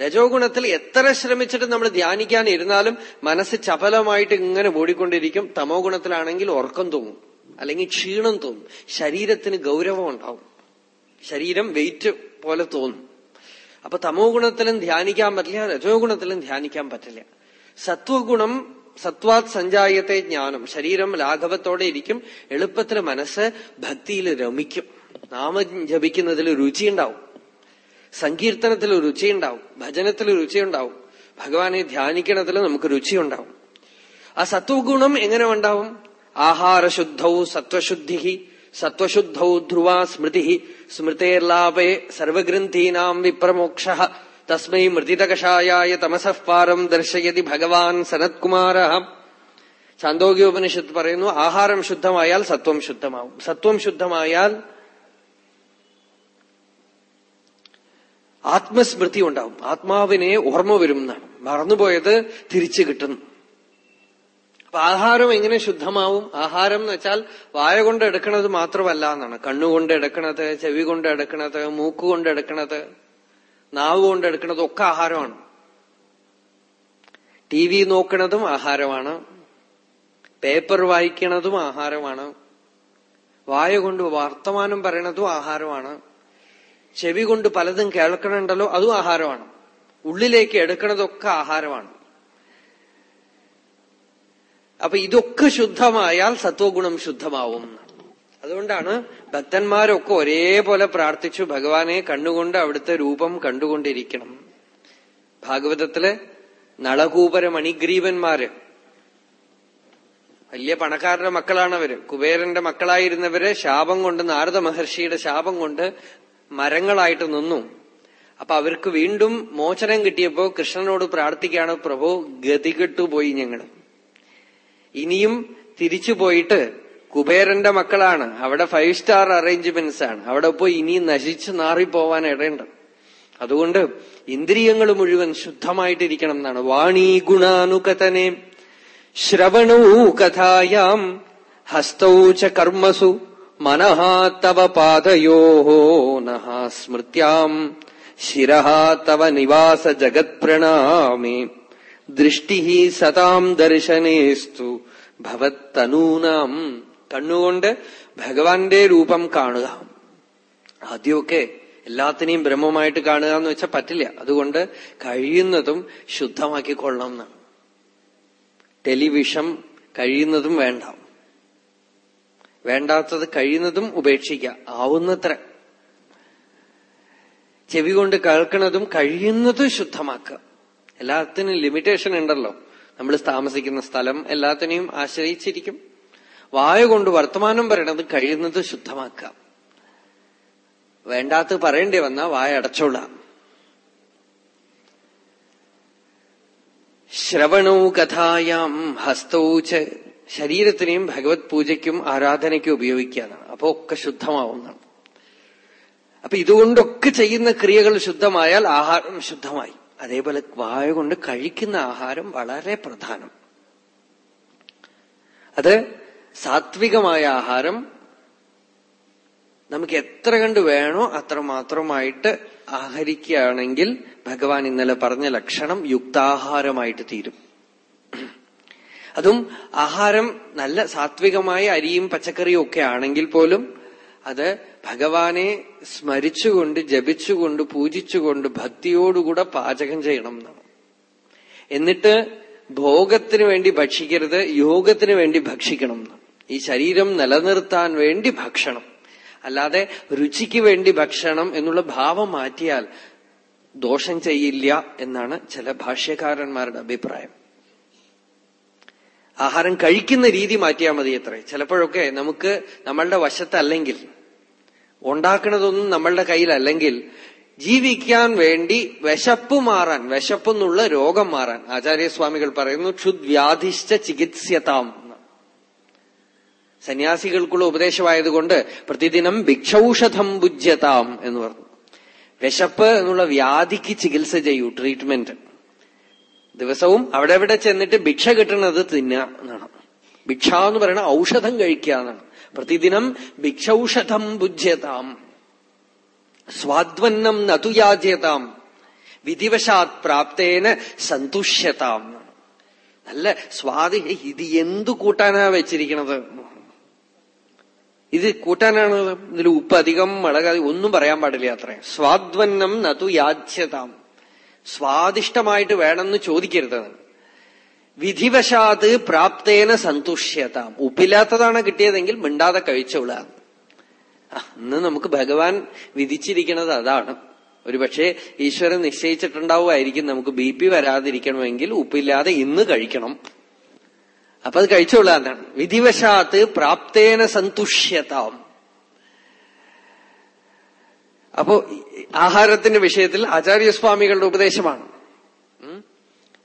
രജോ ഗുണത്തിൽ എത്ര ശ്രമിച്ചിട്ട് നമ്മൾ ധ്യാനിക്കാൻ ഇരുന്നാലും മനസ്സ് ചപലമായിട്ട് ഇങ്ങനെ ഓടിക്കൊണ്ടിരിക്കും. തമോ ഗുണത്തിലാണെങ്കിൽ ഉറക്കം തോന്നും. അല്ലെങ്കിൽ ക്ഷീണം തോന്നും. ശരീരത്തിന് ഗൗരവം ഉണ്ടാവും. ശരീരം വെയിറ്റ് പോലെ തോന്നും. അപ്പൊ തമോ ഗുണത്തിലും ധ്യാനിക്കാൻ പറ്റില്ല രജോ ഗുണത്തിലും ധ്യാനിക്കാൻ പറ്റില്ല. സത്വഗുണം സത്വാത് സഞ്ചായത്തെ ജ്ഞാനം. ശരീരം ലാഘവത്തോടെ ഇരിക്കും. എളുപ്പത്തിൽ മനസ്സ് ഭക്തിയിൽ രമിക്കും. നാമം ജപിക്കുന്നതിൽ രുചിയുണ്ടാവും. സങ്കീർത്തനത്തിൽ രുചിയുണ്ടാവും. ഭജനത്തിൽ രുചിയുണ്ടാവും. ഭഗവാനെ ധ്യാനിക്കണത്തിൽ നമുക്ക് രുചിയുണ്ടാവും. ആ സത്വഗുണം എങ്ങനെ ഉണ്ടാവും? ആഹാരശുദ്ധൗ സത്വശുദ്ധി സത്വശുദ്ധൗ ധ്രുവ സ്മൃതി സ്മൃതേർലാഭേ സർവഗ്രന്ഥീനാം വിപ്രമോക്ഷ. തസ്മൈ മൃതിതകഷായായ തമസഃ പാരം ദർശയതി ഭഗവാൻ സനത്കുമാര. ചാന്തോഗ്യോപനിഷത്ത് പറയുന്നു ആഹാരം ശുദ്ധമായാൽ സത്വം ശുദ്ധമാവും. സത്വം ശുദ്ധമായാൽ ആത്മസ്മൃതി ഉണ്ടാവും. ആത്മാവിനെ ഓർമ്മ വരും എന്നാണ്. മറന്നുപോയത് തിരിച്ചു കിട്ടുന്നു. അപ്പൊ ആഹാരം എങ്ങനെ ശുദ്ധമാവും? ആഹാരം എന്ന് വെച്ചാൽ വായ കൊണ്ട് എടുക്കണത് മാത്രമല്ല എന്നാണ്. കണ്ണുകൊണ്ട് എടുക്കണത് ചെവി കൊണ്ട് എടുക്കണത് മൂക്ക് കൊണ്ട് എടുക്കണത്. നാവ് കൊണ്ട് എടുക്കുന്നതൊക്കെ ആഹാരമാണ്. ടി വി നോക്കണതും ആഹാരമാണ്. പേപ്പർ വായിക്കണതും ആഹാരമാണ്. വായ കൊണ്ട് വർത്തമാനം പറയണതും ആഹാരമാണ്. ചെവി കൊണ്ട് പലതും കേൾക്കണുണ്ടല്ലോ അതും ആഹാരമാണ്. ഉള്ളിലേക്ക് എടുക്കണതൊക്കെ ആഹാരമാണ്. അപ്പൊ ഇതൊക്കെ ശുദ്ധമായാൽ സത്വഗുണം ശുദ്ധമാവും. അതുകൊണ്ടാണ് ഭക്തന്മാരൊക്കെ ഒരേപോലെ പ്രാർത്ഥിച്ചു ഭഗവാനെ കണ്ണുകൊണ്ട് അവിടുത്തെ രൂപം കണ്ടുകൊണ്ടിരിക്കണം. ഭാഗവതത്തിൽ നളകൂപര മണിഗ്രീവന്മാര് വലിയ പണക്കാരുടെ മക്കളാണവര്. കുബേരന്റെ മക്കളായിരുന്നവര് ശാപം കൊണ്ട് നാരദ മഹർഷിയുടെ ശാപം കൊണ്ട് മരങ്ങളായിട്ട് നിന്നു. അപ്പൊ അവർക്ക് വീണ്ടും മോചനം കിട്ടിയപ്പോ കൃഷ്ണനോട് പ്രാർത്ഥിക്കുകയാണ് പ്രഭു ഗതികെട്ടുപോയി ഞങ്ങൾ ഇനിയും തിരിച്ചു പോയിട്ട് കുബേരന്റെ മക്കളാണ്. അവിടെ ഫൈവ് സ്റ്റാർ അറേഞ്ച്മെന്റ്സ് ആണ്. അവിടെ പോയി ഇനി നശിച്ചു നാറിപ്പോവാൻ ഇടയുണ്ട്. അതുകൊണ്ട് ഇന്ദ്രിയങ്ങൾ മുഴുവൻ ശുദ്ധമായിട്ടിരിക്കണം എന്നാണ്. വാണി ഗുണാനുകഥനെ ശ്രവണൂ കഥായാം ഹസ്തൗ ച കർമ്മസു മനഃ തവ പാദയോ നഃ സ്മൃത്യാം തവ നിവാസ ജഗത്പ്രണാമേ ദൃഷ്ടി സതാം ദർശനേസ്തു ഭവത്തനൂനാം കണ്ണുകൊണ്ട് ഭഗവാന്റെ രൂപം കാണുക. ആദ്യമൊക്കെ എല്ലാത്തിനെയും ബ്രഹ്മമായിട്ട് കാണുക എന്ന് വെച്ചാൽ പറ്റില്ല. അതുകൊണ്ട് കഴിയുന്നതും ശുദ്ധമാക്കിക്കൊള്ളണം എന്നാണ്. ടെലിവിഷൻ കഴിയുന്നതും വേണ്ട. വേണ്ടാത്തത് കഴിയുന്നതും ഉപേക്ഷിക്കുക. ആവുന്നത്ര. ചെവി കൊണ്ട് കേൾക്കുന്നതും കഴിയുന്നതും ശുദ്ധമാക്കുക. എല്ലാത്തിനും ലിമിറ്റേഷൻ ഉണ്ടല്ലോ. നമ്മൾ താമസിക്കുന്ന സ്ഥലം എല്ലാത്തിനെയും ആശ്രയിച്ചിരിക്കും. വായ കൊണ്ട് വർത്തമാനം പറയണത് കഴിയുന്നത് ശുദ്ധമാക്കാം. വേണ്ടാത്ത പറയേണ്ടി വന്നാൽ വായ അടച്ചോളാം. ശ്രവണോ കഥായാം ഹസ്തൗച്ച് ശരീരത്തിനെയും ഭഗവത് പൂജയ്ക്കും ആരാധനയ്ക്കും ഉപയോഗിക്കാനാണ്. അപ്പൊ ഒക്കെ ശുദ്ധമാവുന്നതാണ്. അപ്പൊ ഇതുകൊണ്ടൊക്കെ ചെയ്യുന്ന ക്രിയകൾ ശുദ്ധമായാൽ ആഹാരം ശുദ്ധമായി. അതേപോലെ വായ കൊണ്ട് കഴിക്കുന്ന ആഹാരം വളരെ പ്രധാനം. അത് സാത്വികമായ ആഹാരം നമുക്ക് എത്ര കണ്ട് വേണോ അത്ര മാത്രമായിട്ട് ആഹരിക്കുകയാണെങ്കിൽ ഭഗവാൻ ഇന്നലെ പറഞ്ഞ ലക്ഷണം യുക്താഹാരമായിട്ട് തീരും. അതും ആഹാരം നല്ല സാത്വികമായ അരിയും പച്ചക്കറിയും ഒക്കെ ആണെങ്കിൽ പോലും അത് ഭഗവാനെ സ്മരിച്ചുകൊണ്ട് ജപിച്ചുകൊണ്ട് പൂജിച്ചുകൊണ്ട് ഭക്തിയോടുകൂടെ പാചകം ചെയ്യണം എന്നാണ്. എന്നിട്ട് ഭോഗത്തിന് വേണ്ടി ഭക്ഷിക്കരുത് യോഗത്തിന് വേണ്ടി ഭക്ഷിക്കണം എന്ന് ഈ ശരീരം നിലനിർത്താൻ വേണ്ടി ഭക്ഷണം. അല്ലാതെ രുചിക്ക് വേണ്ടി ഭക്ഷണം എന്നുള്ള ഭാവം മാറ്റിയാൽ ദോഷം ചെയ്യില്ല എന്നാണ് ചില ഭാഷ്യക്കാരന്മാരുടെ അഭിപ്രായം. ആഹാരം കഴിക്കുന്ന രീതി മാറ്റിയാൽ മതി എത്ര ചിലപ്പോഴൊക്കെ നമുക്ക് നമ്മളുടെ വശത്തല്ലെങ്കിൽ ഉണ്ടാക്കുന്നതൊന്നും നമ്മളുടെ കയ്യിലല്ലെങ്കിൽ ജീവിക്കാൻ വേണ്ടി വിശപ്പ് മാറാൻ വിശപ്പെന്നുള്ള രോഗം മാറാൻ ആചാര്യസ്വാമികൾ പറയുന്നു ക്ഷുദ്വ്യാധിഷ്ഠ ചികിത്സ്യതാം. സന്യാസികൾക്കുള്ള ഉപദേശമായതുകൊണ്ട് പ്രതിദിനം ഭിക്ഷൌഷധം ഭുജ്യതാം എന്ന് പറഞ്ഞു. വിശപ്പ് എന്നുള്ള വ്യാധിക്ക് ചികിത്സ ചെയ്യൂ ട്രീറ്റ്മെന്റ് ദിവസവും അവിടെ എവിടെ ചെന്നിട്ട് ഭിക്ഷ കിട്ടണത് തിന്നുക എന്നാണ്. ഭിക്ഷ എന്ന് പറയുന്ന ഔഷധം കഴിക്കുക എന്നാണ്. പ്രതിദിനം ഭിക്ഷൌഷധം ഭുജ്യതാം. സ്വാദ്വന്നം നതുയാജ്യതാം വിധിവശാത് പ്രാപ്തേന സന്തുഷ്യതാം. നല്ല സ്വാതി ഇത് എന്തു കൂട്ടാനാ വെച്ചിരിക്കണത്? ഇത് കൂട്ടാനാണ് ഇതിൽ ഉപ്പ് അധികം മുളകാതെ ഒന്നും പറയാൻ പാടില്ല അത്രേ. സ്വാദ്വന്നം നതു യാച്യതാം സ്വാദിഷ്ടമായിട്ട് വേണമെന്ന് ചോദിക്കരുത് വിധിവശാത് പ്രാപ്തേന സന്തുഷ്യതാം. ഉപ്പില്ലാത്തതാണ് കിട്ടിയതെങ്കിൽ മിണ്ടാതെ കഴിച്ചോളാം ഇന്ന് നമുക്ക് ഭഗവാൻ വിധിച്ചിരിക്കുന്നത് അതാണ്. ഒരുപക്ഷെ ഈശ്വരൻ നിശ്ചയിച്ചിട്ടുണ്ടാവുമായിരിക്കും നമുക്ക് ബി പി വരാതിരിക്കണമെങ്കിൽ ഉപ്പില്ലാതെ ഇന്ന് കഴിക്കണം. അപ്പൊ അത് കഴിച്ചോളാം എന്നാണ്. വിധിവശാത്ത് പ്രാപ്തേന സന്തുഷ്യതാം. അപ്പോ ആഹാരത്തിന്റെ വിഷയത്തിൽ ആചാര്യസ്വാമികളുടെ ഉപദേശമാണ്.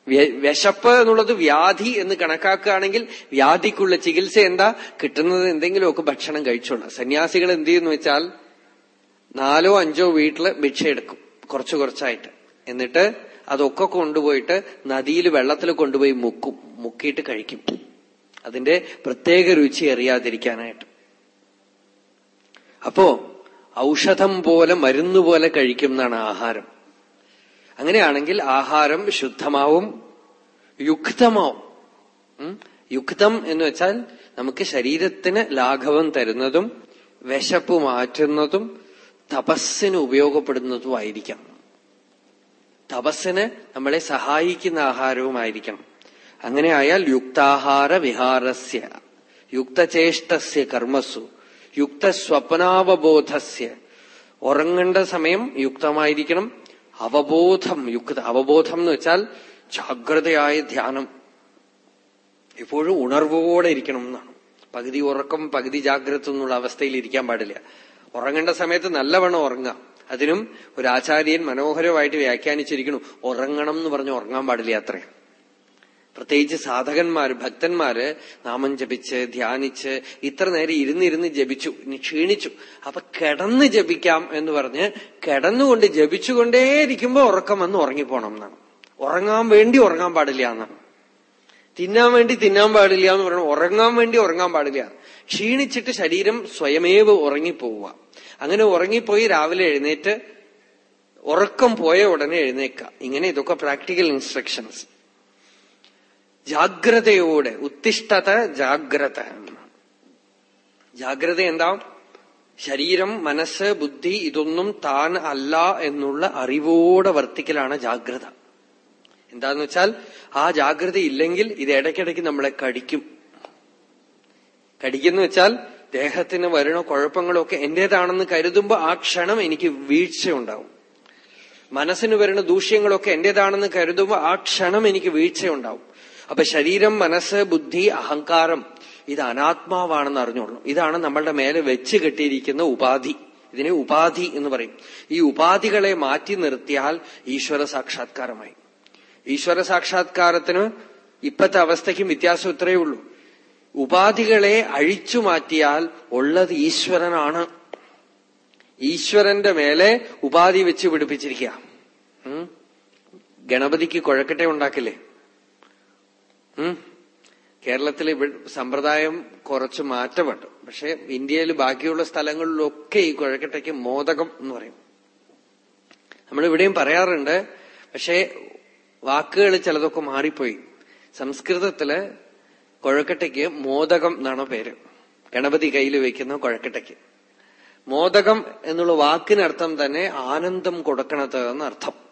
വിശപ്പ് എന്നുള്ളത് വ്യാധി എന്ന് കണക്കാക്കുകയാണെങ്കിൽ വ്യാധിക്കുള്ള ചികിത്സ എന്താ? കിട്ടുന്നത് എന്തെങ്കിലുമൊക്കെ ഭക്ഷണം കഴിച്ചോളാം. സന്യാസികൾ എന്ത് ചെയ്യുന്നു വെച്ചാൽ നാലോ അഞ്ചോ വീട്ടിൽ ഭിക്ഷ എടുക്കും. കുറച്ചു കുറച്ചായിട്ട്. എന്നിട്ട് അതൊക്കെ കൊണ്ടുപോയിട്ട് നദിയിൽ വെള്ളത്തിൽ കൊണ്ടുപോയി മുക്കും. മുക്കിയിട്ട് കഴിക്കും. അതിന്റെ പ്രത്യേക രുചി അറിയാതിരിക്കാനായിട്ട്. അപ്പോ ഔഷധം പോലെ മരുന്ന് പോലെ കഴിക്കുന്നതാണ് ആഹാരം. അങ്ങനെയാണെങ്കിൽ ആഹാരം ശുദ്ധമാവും യുക്തമാവും. യുക്തം എന്ന് വെച്ചാൽ നമുക്ക് ശരീരത്തിന് ലാഘവം തരുന്നതും വിശപ്പ് മാറ്റുന്നതും തപസ്സിന് ഉപയോഗപ്പെടുന്നതുമായിരിക്കണം തപസ്സിന് നമ്മളെ സഹായിക്കുന്ന ആഹാരവുമായിരിക്കണം. അങ്ങനെ ആയാൽ യുക്താഹാര വിഹാരസ്യ യുക്തചേഷ്ടസ്യ കർമ്മസു യുക്തസ്വപ്നാവബോധസ്യ. ഉറങ്ങേണ്ട സമയം യുക്തമായിരിക്കണം. അവബോധം യുക്ത അവബോധം എന്ന് വെച്ചാൽ ജാഗ്രതയായ ധ്യാനം. എപ്പോഴും ഉണർവോടെ ഇരിക്കണം എന്നാണ്. പകുതി ഉറക്കം പകുതി ജാഗ്രത എന്നുള്ള അവസ്ഥയിൽ ഇരിക്കാൻ പാടില്ല. ഉറങ്ങേണ്ട സമയത്ത് നല്ലവണ്ണം ഉറങ്ങാം അതിനും ഒരു ആചാര്യൻ മനോഹരമായിട്ട് വ്യാഖ്യാനിച്ചിരിക്കുന്നു. ഉറങ്ങണം എന്ന് പറഞ്ഞ് ഉറങ്ങാൻ പാടില്ല അത്രേ പ്രത്യേകിച്ച് സാധകന്മാര് ഭക്തന്മാര് നാമം ജപിച്ച് ധ്യാനിച്ച് ഇത്ര നേരം ഇരുന്നിരുന്ന് ജപിച്ചു ഇനി ക്ഷീണിച്ചു. അപ്പൊ കിടന്ന് ജപിക്കാം എന്ന് പറഞ്ഞ് കിടന്നുകൊണ്ട് ജപിച്ചുകൊണ്ടേയിരിക്കുമ്പോ ഉറക്കം വന്ന് ഉറങ്ങിപ്പോണം എന്നാണ്. ഉറങ്ങാൻ വേണ്ടി ഉറങ്ങാൻ പാടില്ല എന്നാണ്. തിന്നാൻ വേണ്ടി തിന്നാൻ പാടില്ല എന്ന് പറഞ്ഞു ഉറങ്ങാൻ വേണ്ടി ഉറങ്ങാൻ പാടില്ല. ക്ഷീണിച്ചിട്ട് ശരീരം സ്വയമേവ് ഉറങ്ങിപ്പോവുക. അങ്ങനെ ഉറങ്ങിപ്പോയി രാവിലെ എഴുന്നേറ്റ് ഉറക്കം പോയ ഉടനെ എഴുന്നേക്കുക. ഇങ്ങനെ ഇതൊക്കെ പ്രാക്ടിക്കൽ ഇൻസ്ട്രക്ഷൻസ്. ജാഗ്രതയോടെ ഉത്തിഷ്ഠത ജാഗ്രത. ജാഗ്രത എന്താ ശരീരം മനസ്സ് ബുദ്ധി ഇതൊന്നും താൻ അല്ല എന്നുള്ള അറിവോടെ വർത്തിക്കലാണ് ജാഗ്രത. എന്താന്ന് വെച്ചാൽ ആ ജാഗ്രത ഇല്ലെങ്കിൽ ഇത് ഇടയ്ക്കിടയ്ക്ക് നമ്മളെ കടിക്കും. കടിക്കുന്ന വെച്ചാൽ ദേഹത്തിന് വരുന്ന കുഴപ്പങ്ങളൊക്കെ എന്റേതാണെന്ന് കരുതുമ്പോ ആ ക്ഷണം എനിക്ക് വീഴ്ച ഉണ്ടാവും മനസ്സിന് വരുന്ന ദൂഷ്യങ്ങളൊക്കെ എന്റേതാണെന്ന് കരുതുമ്പോ ആ ക്ഷണം എനിക്ക് വീഴ്ച ഉണ്ടാവും അപ്പൊ ശരീരം മനസ്സ് ബുദ്ധി അഹങ്കാരം ഇത് അനാത്മാവാണെന്ന് അറിഞ്ഞോളൂ ഇതാണ് നമ്മളുടെ മേലെ വെച്ച് കെട്ടിയിരിക്കുന്ന ഉപാധി. ഇതിനെ ഉപാധി എന്ന് പറയും. ഈ ഉപാധികളെ മാറ്റി നിർത്തിയാൽ ഈശ്വര സാക്ഷാത്കാരമായി. ഈശ്വര സാക്ഷാത്കാരത്തിന് ഇപ്പത്തെ അവസ്ഥയ്ക്കും വ്യത്യാസം ഇത്രയേ ഉള്ളൂ. ഉപാധികളെ അഴിച്ചു മാറ്റിയാൽ ഉള്ളത് ഈശ്വരനാണ്. ഈശ്വരന്റെ മേലെ ഉപാധി വെച്ച് പിടിപ്പിച്ചിരിക്കുക. ഗണപതിക്ക് കുഴക്കട്ടെ ഉണ്ടാക്കില്ലേ? കേരളത്തിൽ സമ്പ്രദായം കുറച്ച് മാറ്റമുണ്ട്. പക്ഷെ ഇന്ത്യയിൽ ബാക്കിയുള്ള സ്ഥലങ്ങളിലൊക്കെ ഈ കുഴക്കട്ടയ്ക്ക് മോദകം എന്ന് പറയും. നമ്മൾ ഇവിടെയും പറയാറുണ്ട് പക്ഷേ വാക്കുകൾ ചിലതൊക്കെ മാറിപ്പോയി. സംസ്കൃതത്തിൽ കുഴക്കട്ടയ്ക്ക് മോദകം എന്നാണ് പേര്. ഗണപതി കയ്യിൽ വെക്കുന്ന കുഴക്കട്ടയ്ക്ക്. മോദകം എന്നുള്ള വാക്കിനർത്ഥം തന്നെ ആനന്ദം കൊടുക്കണത് എന്നർത്ഥം.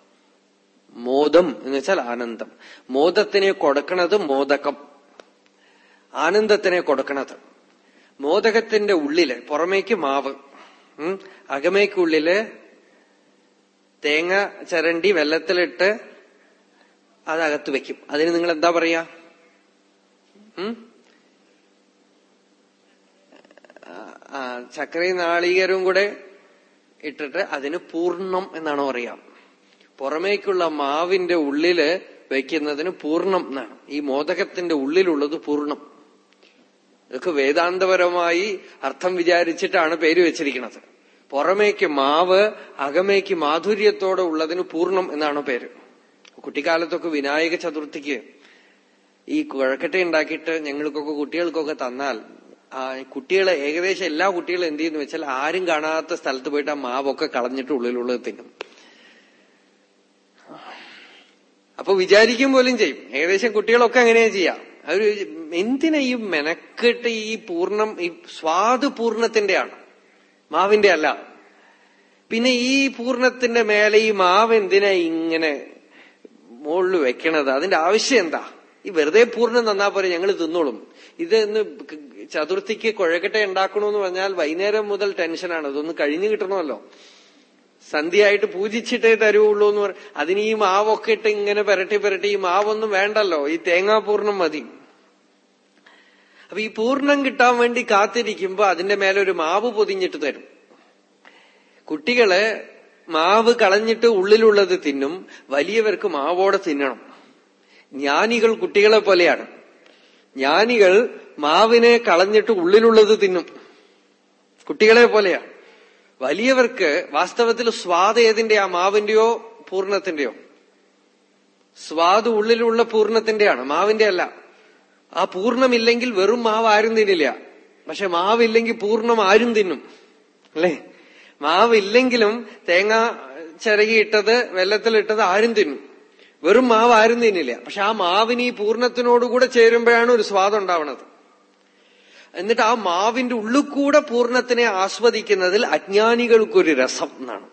മോദം എന്ന് വെച്ചാൽ ആനന്ദം. മോദത്തിനെ കൊടുക്കണത് മോദകം. ആനന്ദത്തിനെ കൊടുക്കണത്. മോദകത്തിന്റെ ഉള്ളിൽ പുറമേക്ക് മാവ് അകമേക്കുള്ളിൽ തേങ്ങ ചരണ്ടി വെള്ളത്തിലിട്ട് അതകത്ത് വെക്കും. അതിന് നിങ്ങൾ എന്താ പറയാ? ചക്കരയും നാളികേരവും കൂടെ ഇട്ടിട്ട് അതിന് പൂർണം എന്നാണ് പറയാം? പുറമേക്കുള്ള മാവിന്റെ ഉള്ളിൽ വയ്ക്കുന്നതിന് പൂർണം എന്നാണ്. ഈ മോദകത്തിന്റെ ഉള്ളിലുള്ളത് പൂർണം. ഇതൊക്കെ വേദാന്തപരമായി അർത്ഥം വിചാരിച്ചിട്ടാണ് പേര് വെച്ചിരിക്കുന്നത്. പുറമേക്ക് മാവ് അകമേക്ക് മാധുര്യത്തോടെ ഉള്ളതിന് പൂർണം എന്നാണ് പേര്. കുട്ടിക്കാലത്തൊക്കെ വിനായക ചതുർത്ഥിക്ക് ഈ കുഴക്കട്ട ഉണ്ടാക്കിയിട്ട് ഞങ്ങൾക്കൊക്കെ കുട്ടികൾക്കൊക്കെ തന്നാൽ കുട്ടികളെ ഏകദേശം എല്ലാ കുട്ടികളും എന്ത് ചെയ്യുന്നു വെച്ചാൽ ആരും കാണാത്ത സ്ഥലത്ത് പോയിട്ട് ആ മാവൊക്കെ കളഞ്ഞിട്ട് ഉള്ളിലുള്ളത് തിന്നും. അപ്പൊ വിചാരിക്കും പോലും ചെയ്യും. ഏകദേശം കുട്ടികളൊക്കെ അങ്ങനെയാ ചെയ്യാം. അവർ എന്തിനാ ഈ മെനക്കെട്ട് ഈ പൂർണം ഈ സ്വാദ് പൂർണത്തിന്റെയാണ്? മാവിന്റെ അല്ല. പിന്നെ ഈ പൂർണത്തിന്റെ മേലെ ഈ മാവ് എന്തിനാ ഇങ്ങനെ മുകളിൽ വെക്കണത്? അതിന്റെ ആവശ്യം എന്താ? ഈ വെറുതെ പൂർണം തന്നാ പോലെ ഞങ്ങൾ തിന്നോളും. ഇത് ഇന്ന് ചതുർത്ഥിക്ക് കുഴക്കട്ടെ ഉണ്ടാക്കണമെന്ന് പറഞ്ഞാൽ വൈകുന്നേരം മുതൽ ടെൻഷനാണ്. ഇതൊന്ന് കഴിഞ്ഞു കിട്ടണമല്ലോ. സന്ധ്യയായിട്ട് പൂജിച്ചിട്ടേ തരുവുള്ളൂ എന്ന് പറഞ്ഞു അതിന് ഈ മാവൊക്കെ ഇട്ട് ഇങ്ങനെ പെരട്ടി പെരട്ടി ഈ മാവൊന്നും വേണ്ടല്ലോ. ഈ തേങ്ങാപൂർണം മതി. അപ്പൊ ഈ പൂർണം കിട്ടാൻ വേണ്ടി കാത്തിരിക്കുമ്പോ അതിന്റെ മേലെ ഒരു മാവ് പൊതിഞ്ഞിട്ട് തരും. കുട്ടികൾ മാവ് കളഞ്ഞിട്ട് ഉള്ളിലുള്ളത് തിന്നും വലിയവർക്ക് മാവോടെ തിന്നണം. ജ്ഞാനികൾ കുട്ടികളെ പോലെയാണ്. ജ്ഞാനികൾ മാവിനെ കളഞ്ഞിട്ട് ഉള്ളിലുള്ളത് തിന്നും. കുട്ടികളെ പോലെയാണ്. വലിയവർക്ക് വാസ്തവത്തിൽ സ്വാദ് ആ മാവിന്റെയോ പൂർണത്തിന്റെയോ സ്വാദ് ഉള്ളിലുള്ള പൂർണത്തിന്റെയാണ് മാവിന്റെ അല്ല. ആ പൂർണമില്ലെങ്കിൽ വെറും മാവ് ആരും തിന്നില്ല. പക്ഷെ മാവില്ലെങ്കിൽ പൂർണം ആരും തിന്നും. അല്ലേ? മാവില്ലെങ്കിലും തേങ്ങ ചിരകിയിട്ടത് വെള്ളത്തിലിട്ടത് ആരും തിന്നും. വെറും മാവ് ആരും തിന്നില്ല. പക്ഷെ ആ മാവിന് ഈ പൂർണത്തിനോടുകൂടെ ചേരുമ്പോഴാണ് ഒരു സ്വാദം ഉണ്ടാവുന്നത് എന്നിട്ട് ആ മാവിന്റെ ഉള്ളിൽ കൂടെ പൂർണത്തിനെ ആസ്വദിക്കുന്നതിൽ അജ്ഞാനികൾക്കൊരു രസം എന്നാണ്.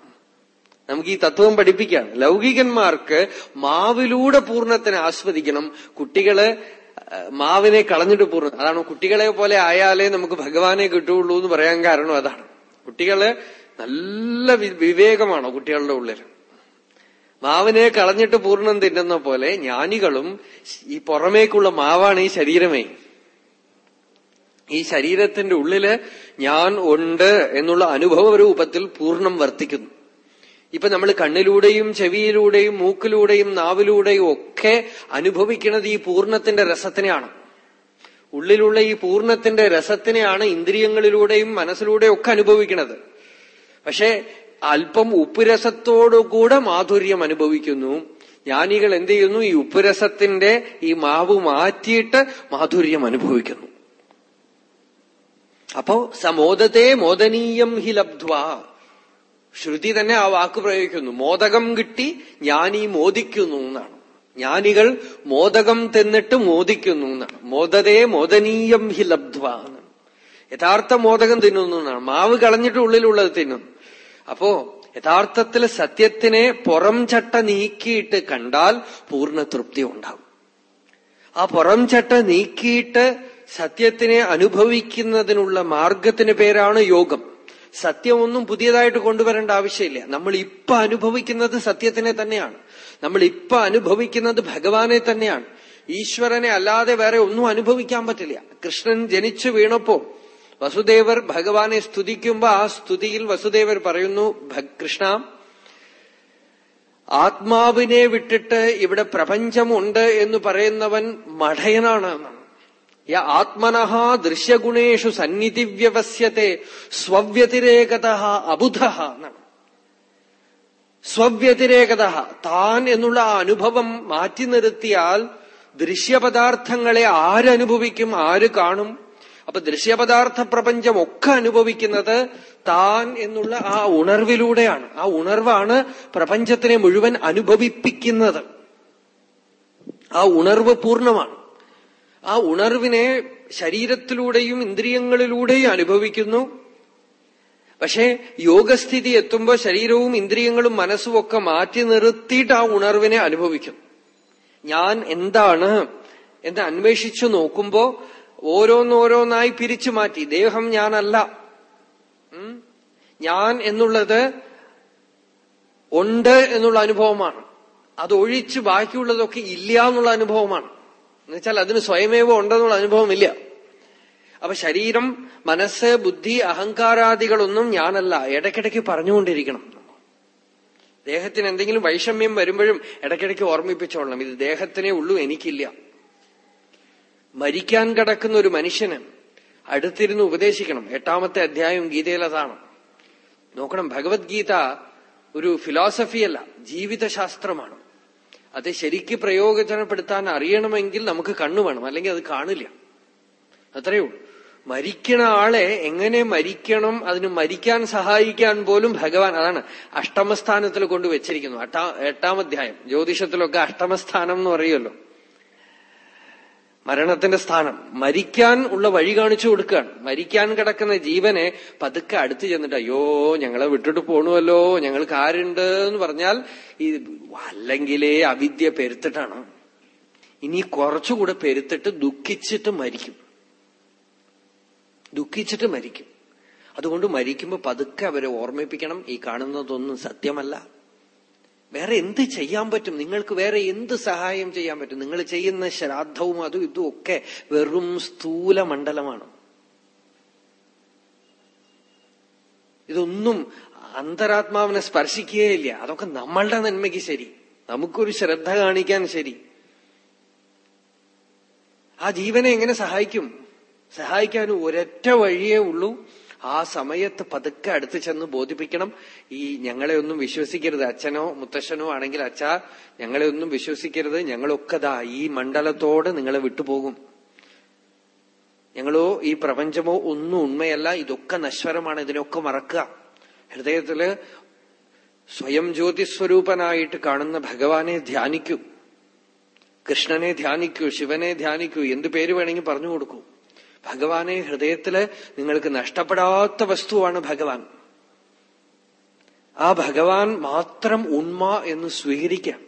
നമുക്ക് ഈ തത്വം പഠിപ്പിക്കാം. ലൗകികന്മാർക്ക് മാവിലൂടെ പൂർണത്തിനെ ആസ്വദിക്കണം. കുട്ടികൾ മാവിനെ കളഞ്ഞിട്ട് പൂർണം അതാണ് കുട്ടികളെ പോലെ ആയാലേ നമുക്ക് ഭഗവാനെ കിട്ടുള്ളൂ എന്ന് പറയാൻ കാരണം അതാണ്. കുട്ടികൾ നല്ല വിവേകമാണ് കുട്ടികളുടെ ഉള്ളിൽ? മാവിനെ കളഞ്ഞിട്ട് പൂർണം തിന്നുന്ന പോലെ ജ്ഞാനികളും ഈ പുറമേക്കുള്ള മാവാണ് ഈ ശരീരമേ. ഈ ശരീരത്തിന്റെ ഉള്ളിൽ ഞാൻ ഉണ്ട് എന്നുള്ള അനുഭവ രൂപത്തിൽ പൂർണം വർത്തിക്കുന്നു. ഇപ്പൊ നമ്മൾ കണ്ണിലൂടെയും ചെവിയിലൂടെയും മൂക്കിലൂടെയും നാവിലൂടെയും ഒക്കെ അനുഭവിക്കുന്നത് ഈ പൂർണത്തിന്റെ രസത്തിനെയാണ്. ഉള്ളിലുള്ള ഈ പൂർണത്തിന്റെ രസത്തിനെയാണ് ഇന്ദ്രിയങ്ങളിലൂടെയും മനസ്സിലൂടെയും ഒക്കെ അനുഭവിക്കുന്നത്. പക്ഷെ അല്പം ഉപ്പുരസത്തോടുകൂടെ മാധുര്യം അനുഭവിക്കുന്നു. ജ്ഞാനികൾ എന്ത് ചെയ്യുന്നു? ഈ ഉപ്പുരസത്തിന്റെ ഈ മാവ് മാറ്റിയിട്ട് മാധുര്യം അനുഭവിക്കുന്നു. അപ്പോ സമോദത്തെ മോദനീയം ഹി ലബ്ധ്വ. ശ്രുതി തന്നെ ആ വാക്ക് പ്രയോഗിക്കുന്നു. മോദകം കിട്ടി ജ്ഞാനി മോദിക്കുന്നു എന്നാണ്. ജ്ഞാനികൾ മോദകം തിന്നിട്ട് മോദിക്കുന്നു എന്നാണ്. മോദതേ മോദനീയം ഹി ലബ്ധ്വ യഥാർത്ഥ മോദകം തിന്നുന്നു എന്നാണ്. മാവ് കളഞ്ഞിട്ട് ഉള്ളിലുള്ളത് തിന്നുന്നു. അപ്പോ യഥാർത്ഥത്തിൽ സത്യത്തിനെ പുറം ചട്ട നീക്കിയിട്ട് കണ്ടാൽ പൂർണ തൃപ്തി ഉണ്ടാകും. ആ പുറം ചട്ട നീക്കിയിട്ട് സത്യത്തിനെ അനുഭവിക്കുന്നതിനുള്ള മാർഗത്തിന് പേരാണ് യോഗം. സത്യമൊന്നും പുതിയതായിട്ട് കൊണ്ടുവരേണ്ട ആവശ്യമില്ല. നമ്മൾ ഇപ്പൊ അനുഭവിക്കുന്നത് സത്യത്തിനെ തന്നെയാണ്. നമ്മൾ ഇപ്പൊ അനുഭവിക്കുന്നത് ഭഗവാനെ തന്നെയാണ്. ഈശ്വരനെ അല്ലാതെ വേറെ ഒന്നും അനുഭവിക്കാൻ പറ്റില്ല. കൃഷ്ണൻ ജനിച്ചു വീണപ്പോ വസുദേവർ ഭഗവാനെ സ്തുതിക്കുമ്പോ ആ സ്തുതിയിൽ വസുദേവർ പറയുന്നു കൃഷ്ണ ആത്മാവിനെ വിട്ടിട്ട് ഇവിടെ പ്രപഞ്ചമുണ്ട് എന്ന് പറയുന്നവൻ മഠയനാണ്. യ ആത്മനഃ ദൃശ്യഗുണേഷു സന്നിധി വ്യവസ്യത്തെ സ്വവ്യതിരേകത അബുധ എന്നാണ്. സ്വവ്യതിരേകത താൻ എന്നുള്ള ആ അനുഭവം മാറ്റി നിർത്തിയാൽ ദൃശ്യപദാർത്ഥങ്ങളെ ആരനുഭവിക്കും ആര് കാണും? അപ്പൊ ദൃശ്യപദാർത്ഥ പ്രപഞ്ചം ഒക്കെ അനുഭവിക്കുന്നത് താൻ എന്നുള്ള ആ ഉണർവിലൂടെയാണ്. ആ ഉണർവാണ് പ്രപഞ്ചത്തിനെ മുഴുവൻ അനുഭവിപ്പിക്കുന്നത്. ആ ഉണർവ് പൂർണമാണ്. ആ ഉണർവിനെ ശരീരത്തിലൂടെയും ഇന്ദ്രിയങ്ങളിലൂടെയും അനുഭവിക്കുന്നു. പക്ഷേ യോഗസ്ഥിതി എത്തുമ്പോൾ ശരീരവും ഇന്ദ്രിയങ്ങളും മനസ്സും ഒക്കെ മാറ്റി നിർത്തിയിട്ട് ആ ഉണർവിനെ അനുഭവിക്കും. ഞാൻ എന്താണ് എന്ന് അന്വേഷിച്ചു നോക്കുമ്പോ ഓരോന്നോരോന്നായി പിരിച്ചു മാറ്റി. ദേഹം ഞാനല്ല. ഞാൻ എന്നുള്ളത് ഉണ്ട് എന്നുള്ള അനുഭവമാണ്. അതൊഴിച്ച് ബാക്കിയുള്ളതൊക്കെ ഇല്ല എന്നുള്ള അനുഭവമാണ്. എന്നുവെച്ചാൽ അതിന് സ്വയമേവ ഉണ്ടെന്നുള്ള അനുഭവമില്ല. അപ്പൊ ശരീരം മനസ്സ് ബുദ്ധി അഹങ്കാരാദികളൊന്നും ഞാനല്ല. ഇടയ്ക്കിടയ്ക്ക് പറഞ്ഞുകൊണ്ടിരിക്കണം. ദേഹത്തിന് എന്തെങ്കിലും വൈഷമ്യം വരുമ്പോഴും ഇടയ്ക്കിടയ്ക്ക് ഓർമ്മിപ്പിച്ചോളണം. ഇത് ദേഹത്തിനെ ഉള്ളൂ എനിക്കില്ല. മരിക്കാൻ കിടക്കുന്ന ഒരു മനുഷ്യന് അടുത്തിരുന്ന് ഉപദേശിക്കണം. എട്ടാമത്തെ അധ്യായം ഗീതയിൽ അതാണ്. നോക്കണം ഭഗവത്ഗീത ഒരു ഫിലോസഫിയല്ല ജീവിതശാസ്ത്രമാണ്. അത് ശരിക്ക് പ്രയോജനപ്പെടുത്താൻ അറിയണമെങ്കിൽ നമുക്ക് കണ്ണു വേണം. അല്ലെങ്കിൽ അത് കാണില്ല. അത്രയേ ഉള്ളൂ. മരിക്കണ ആളെ എങ്ങനെ മരിക്കണം അതിന് മരിക്കാൻ സഹായിക്കാൻ പോലും ഭഗവാൻ അതാണ് അഷ്ടമസ്ഥാനത്തിൽ കൊണ്ട് വെച്ചിരിക്കുന്നു എട്ടാം അധ്യായം ജ്യോതിഷത്തിലൊക്കെ അഷ്ടമസ്ഥാനം എന്ന് പറയുമല്ലോ. മരണത്തിന്റെ സ്ഥാനം. മരിക്കാൻ ഉള്ള വഴി കാണിച്ചു കൊടുക്കുകയാണ്. മരിക്കാൻ കിടക്കുന്ന ജീവനെ പതുക്കെ അടുത്ത് ചെന്നിട്ട് അയ്യോ ഞങ്ങളെ വിട്ടിട്ട് പോണുവല്ലോ ഞങ്ങൾക്ക് ആരുണ്ട്? എന്ന് പറഞ്ഞാൽ ഈ അല്ലെങ്കിലേ അവിദ്യ പെരുത്തിട്ടാണ്. ഇനി കുറച്ചുകൂടെ പെരുത്തിട്ട് ദുഃഖിച്ചിട്ട് മരിക്കും. ദുഃഖിച്ചിട്ട് മരിക്കും. അതുകൊണ്ട് മരിക്കുമ്പോൾ പതുക്കെ അവരെ ഓർമ്മിപ്പിക്കണം. ഈ കാണുന്നതൊന്നും സത്യമല്ല. വേറെ എന്ത് ചെയ്യാൻ പറ്റും? നിങ്ങൾക്ക് വേറെ എന്ത് സഹായം ചെയ്യാൻ പറ്റും? നിങ്ങൾ ചെയ്യുന്ന ശ്രാദ്ധവും അതും ഇതും ഒക്കെ വെറും സ്ഥൂല മണ്ഡലമാണ്. ഇതൊന്നും അന്തരാത്മാവിനെ സ്പർശിക്കുകയില്ല. അതൊക്കെ നമ്മളുടെ നന്മയ്ക്ക് ശരി. നമുക്കൊരു ശ്രദ്ധ കാണിക്കാൻ ശരി. ആ ജീവനെ എങ്ങനെ സഹായിക്കും? സഹായിക്കാൻ ഒരൊറ്റ വഴിയേ ഉള്ളൂ. ആ സമയത്ത് പതുക്കെ അടുത്ത് ചെന്ന് ബോധിപ്പിക്കണം. ഈ ഞങ്ങളെ ഒന്നും വിശ്വസിക്കരുത്. അച്ഛനോ മുത്തശ്ശനോ ആണെങ്കിൽ അച്ഛാ ഞങ്ങളെ ഒന്നും വിശ്വസിക്കരുത്. ഞങ്ങളൊക്കെ ദാ ഈ മണ്ഡലത്തോട് നിങ്ങളെ വിട്ടുപോകും. ഞങ്ങളോ ഈ പ്രപഞ്ചമോ ഒന്നും ഉണ്മയല്ല. ഇതൊക്കെ നശ്വരമാണ്. ഇതിനൊക്കെ മറക്കുക. ഹൃദയത്തിൽ സ്വയം ജ്യോതിസ്വരൂപനായിട്ട് കാണുന്ന ഭഗവാനെ ധ്യാനിക്കൂ. കൃഷ്ണനെ ധ്യാനിക്കൂ. ശിവനെ ധ്യാനിക്കൂ. എന്ത് പേര് വേണമെങ്കിൽ പറഞ്ഞു കൊടുക്കൂ. ഭഗവാനെ ഹൃദയത്തിൽ നിങ്ങൾക്ക് നഷ്ടപ്പെടാത്ത വസ്തുവാണ് ഭഗവാൻ. ആ ഭഗവാൻ മാത്രം ഉണ്മ എന്ന് സ്വീകരിക്കാം.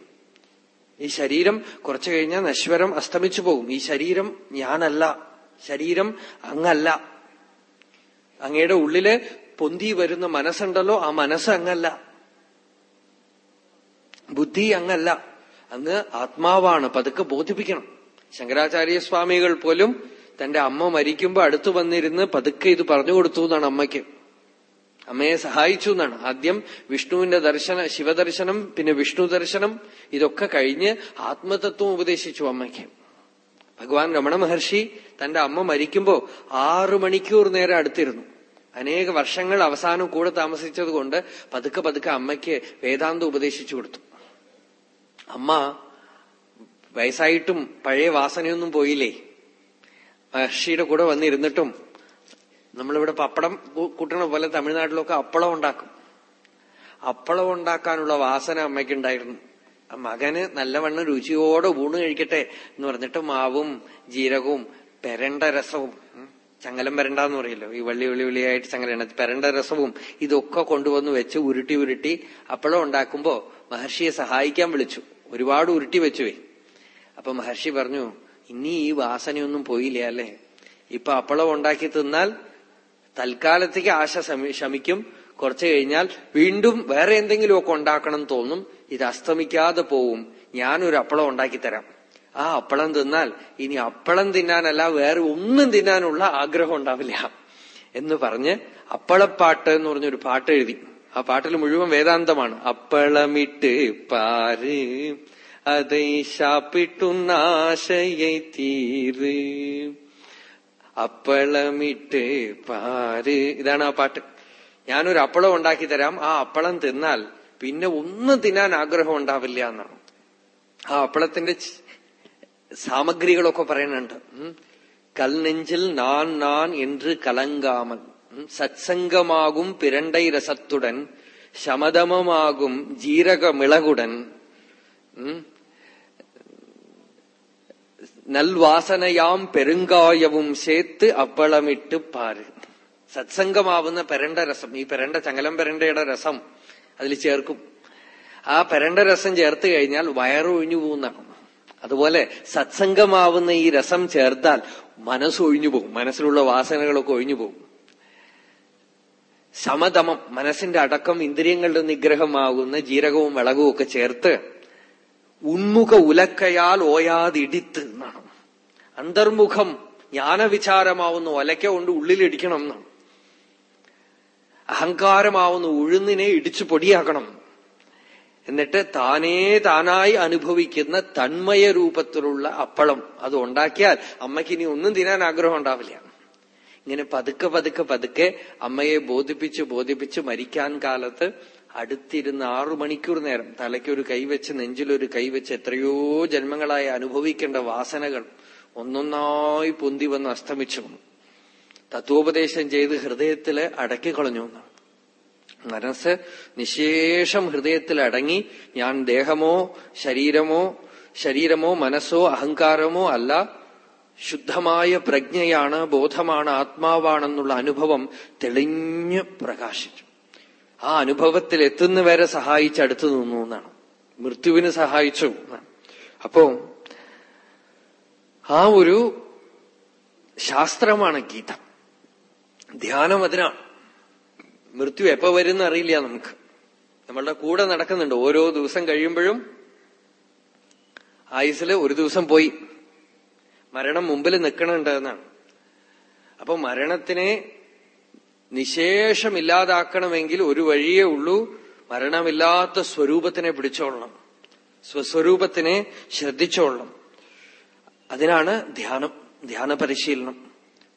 ഈ ശരീരം കുറച്ചു കഴിഞ്ഞാൽ നശ്വരം അസ്തമിച്ചു പോകും. ഈ ശരീരം ഞാനല്ല. ശരീരം അങ്ങല്ല. അങ്ങയുടെ ഉള്ളിൽ പൊന്തി വരുന്ന മനസ്സുണ്ടല്ലോ ആ മനസ്സ് അങ്ങല്ല. ബുദ്ധി അങ്ങല്ല. അങ്ങ് ആത്മാവാണ്. പതുക്കെ ബോധിപ്പിക്കണം. ശങ്കരാചാര്യസ്വാമികൾ പോലും തന്റെ അമ്മ മരിക്കുമ്പോ അടുത്തു വന്നിരുന്ന് പതുക്കെ ഇത് പറഞ്ഞു കൊടുത്തു എന്നാണ് അമ്മയ്ക്ക്. അമ്മയെ സഹായിച്ചു എന്നാണ്. ആദ്യം വിഷ്ണുവിന്റെ ദർശന ശിവദർശനം പിന്നെ വിഷ്ണു ദർശനം ഇതൊക്കെ കഴിഞ്ഞ് ആത്മതത്വം ഉപദേശിച്ചു അമ്മയ്ക്ക്. ഭഗവാൻ രമണ മഹർഷി തന്റെ അമ്മ മരിക്കുമ്പോ ആറു മണിക്കൂർ നേരം അടുത്തിരുന്നു. അനേക വർഷങ്ങൾ അവസാനം കൂടെ താമസിച്ചത് കൊണ്ട് പതുക്കെ പതുക്കെ അമ്മയ്ക്ക് വേദാന്തം ഉപദേശിച്ചു കൊടുത്തു. അമ്മ വയസ്സായിട്ടും പഴയ വാസനയൊന്നും പോയില്ലേ? മഹർഷിയുടെ കൂടെ വന്നിരുന്നിട്ടും നമ്മളിവിടെ പപ്പടം കൂട്ടണ പോലെ തമിഴ്നാട്ടിലൊക്കെ അപ്പളം ഉണ്ടാക്കും. അപ്പളം ഉണ്ടാക്കാനുള്ള വാസന അമ്മയ്ക്കുണ്ടായിരുന്നു. മകന് നല്ലവണ്ണം രുചിയോടെ ഊണ് കഴിക്കട്ടെ എന്ന് പറഞ്ഞിട്ട് മാവും ജീരകവും പെരണ്ട രസവും ചങ്ങലം പെരണ്ടെന്ന് പറയല്ലോ. ഈ വള്ളി വെള്ളി വെള്ളിയായിട്ട് ചങ്ങലം പെരണ്ട രസവും ഇതൊക്കെ കൊണ്ടുവന്ന് വെച്ച് ഉരുട്ടി ഉരുട്ടി അപ്പളം ഉണ്ടാക്കുമ്പോ മഹർഷിയെ സഹായിക്കാൻ വിളിച്ചു. ഒരുപാട് ഉരുട്ടി വെച്ചുവേ. അപ്പൊ മഹർഷി പറഞ്ഞു ഇനി ഈ വാസനയൊന്നും പോയില്ല അല്ലേ? ഇപ്പൊ അപ്പളം ഉണ്ടാക്കി തിന്നാൽ തൽക്കാലത്തേക്ക് ആശ ശമിക്കും. കുറച്ചു കഴിഞ്ഞാൽ വീണ്ടും വേറെ എന്തെങ്കിലുമൊക്കെ ഉണ്ടാക്കണം തോന്നും. ഇത് അസ്തമിക്കാതെ പോവും. ഞാനൊരു അപ്പളം ഉണ്ടാക്കി തരാം. ആ അപ്പളം തിന്നാൽ ഇനി അപ്പളം തിന്നാനല്ല വേറെ ഒന്നും തിന്നാനുള്ള ആഗ്രഹം ഉണ്ടാവില്ല എന്ന് പറഞ്ഞ് അപ്പളപ്പാട്ട് എന്ന് പറഞ്ഞൊരു പാട്ട് എഴുതി ആ പാട്ടിൽ മുഴുവൻ വേദാന്തമാണ്. അപ്പളമിട്ട് പാര് அதை சாப்பிட்டும் ஆசையை தீரு അപ്പളമിട്ട് പാര് ഇതാണ് ആ പാട്ട് ഞാനൊരു അപ്പളം ഉണ്ടാക്കി തരാം ആ അപ്പളം തിന്നാൽ പിന്നെ ഒന്നും തിന്നാൻ ആഗ്രഹം ഉണ്ടാവില്ല എന്നാണ് ആ അപ്പളത്തിന്റെ സാമഗ്രികളൊക്കെ പറയുന്നുണ്ട് കൽനെഞ്ചിൽ നാൻ നാൻ என்று கலங்காமல் சத்சங்கமாகும் பிரண்டை ரசத்துடன் சமதமமாகும் ஜீரக மிளகுடன் നൽവാസനയാം പെരുങ്കായവും ചേത്ത് അപ്പളമിട്ട് പാര്. സത്സംഗമാവുന്ന പെരണ്ട രസം ഈ പെരണ്ട ചങ്ങലം പെരണ്ടയുടെ രസം അതിൽ ചേർക്കും. ആ പെരണ്ട രസം ചേർത്ത് കഴിഞ്ഞാൽ വയറൊഴിഞ്ഞു പോകുന്നതാണ് അതുപോലെ സത്സംഗമാവുന്ന ഈ രസം ചേർത്താൽ മനസ്സൊഴിഞ്ഞു പോകും മനസ്സിലുള്ള വാസനകളൊക്കെ ഒഴിഞ്ഞു പോകും. സമതമം മനസ്സിന്റെ അടക്കം ഇന്ദ്രിയങ്ങളുടെ നിഗ്രഹമാകുന്ന ജീരകവും വിളകവും ഒക്കെ ചേർത്ത് ഉന്മുഖ ഉലക്കയാൽ ഓയാതിടിത്ത് എന്നാണ്. അന്തർമുഖം ജ്ഞാനവിചാരമാവുന്ന ഒലക്ക കൊണ്ട് ഉള്ളിലിടിക്കണം എന്നാണ്. അഹങ്കാരമാവുന്ന ഉഴുന്നിനെ ഇടിച്ചു പൊടിയാക്കണം എന്നിട്ട് താനേ താനായി അനുഭവിക്കുന്ന തന്മയ രൂപത്തിലുള്ള അപ്പളം അത് ഉണ്ടാക്കിയാൽ അമ്മയ്ക്ക് ഇനി ഒന്നും തിന്നാൻ ആഗ്രഹം ഉണ്ടാവില്ല. ഇങ്ങനെ പതുക്കെ പതുക്കെ പതുക്കെ അമ്മയെ ബോധിപ്പിച്ച് ബോധിപ്പിച്ച് മരിക്കാൻ കാലത്ത് അടുത്തിരുന്ന് ആറു മണിക്കൂർ നേരം തലയ്ക്കൊരു കൈവച്ച് നെഞ്ചിലൊരു കൈവച്ച് എത്രയോ ജന്മങ്ങളായി അനുഭവിക്കേണ്ട വാസനകൾ ഒന്നൊന്നായി പൊന്തി വന്ന് അസ്തമിച്ചു. തത്വോപദേശം ചെയ്ത് ഹൃദയത്തിൽ അടക്കിക്കളഞ്ഞു എന്നാണ് മനസ്സ് നിശേഷം ഹൃദയത്തിൽ അടങ്ങി ഞാൻ ദേഹമോ ശരീരമോ ശരീരമോ മനസ്സോ അഹങ്കാരമോ അല്ല ശുദ്ധമായ പ്രജ്ഞയാണ് ബോധമാണ് ആത്മാവാണെന്നുള്ള അനുഭവം തെളിഞ്ഞു പ്രകാശിച്ചു. ആ അനുഭവത്തിൽ എത്തുന്നവരെ സഹായിച്ച് അടുത്ത് നിന്നു എന്നാണ്. മൃത്യുവിന് സഹായിച്ചു. അപ്പോ ആ ഒരു ശാസ്ത്രമാണ് ഗീത. ധ്യാനം അതിനാണ് മൃത്യു എപ്പോ വരുന്ന അറിയില്ല നമുക്ക്. നമ്മളുടെ കൂടെ നടക്കുന്നുണ്ട്. ഓരോ ദിവസം കഴിയുമ്പോഴും ആയുസിൽ ഒരു ദിവസം പോയി. മരണം മുമ്പിൽ നിൽക്കണുണ്ട് എന്നാണ്. അപ്പൊ മരണത്തിനെ നിശേഷമില്ലാതാക്കണമെങ്കിൽ ഒരു വഴിയേ ഉള്ളൂ. മരണമില്ലാത്ത സ്വരൂപത്തിനെ പിടിച്ചോളണം. സ്വസ്വരൂപത്തിനെ ശ്രദ്ധിച്ചോളണം. അതിനാണ് ധ്യാനം ധ്യാന പരിശീലനം.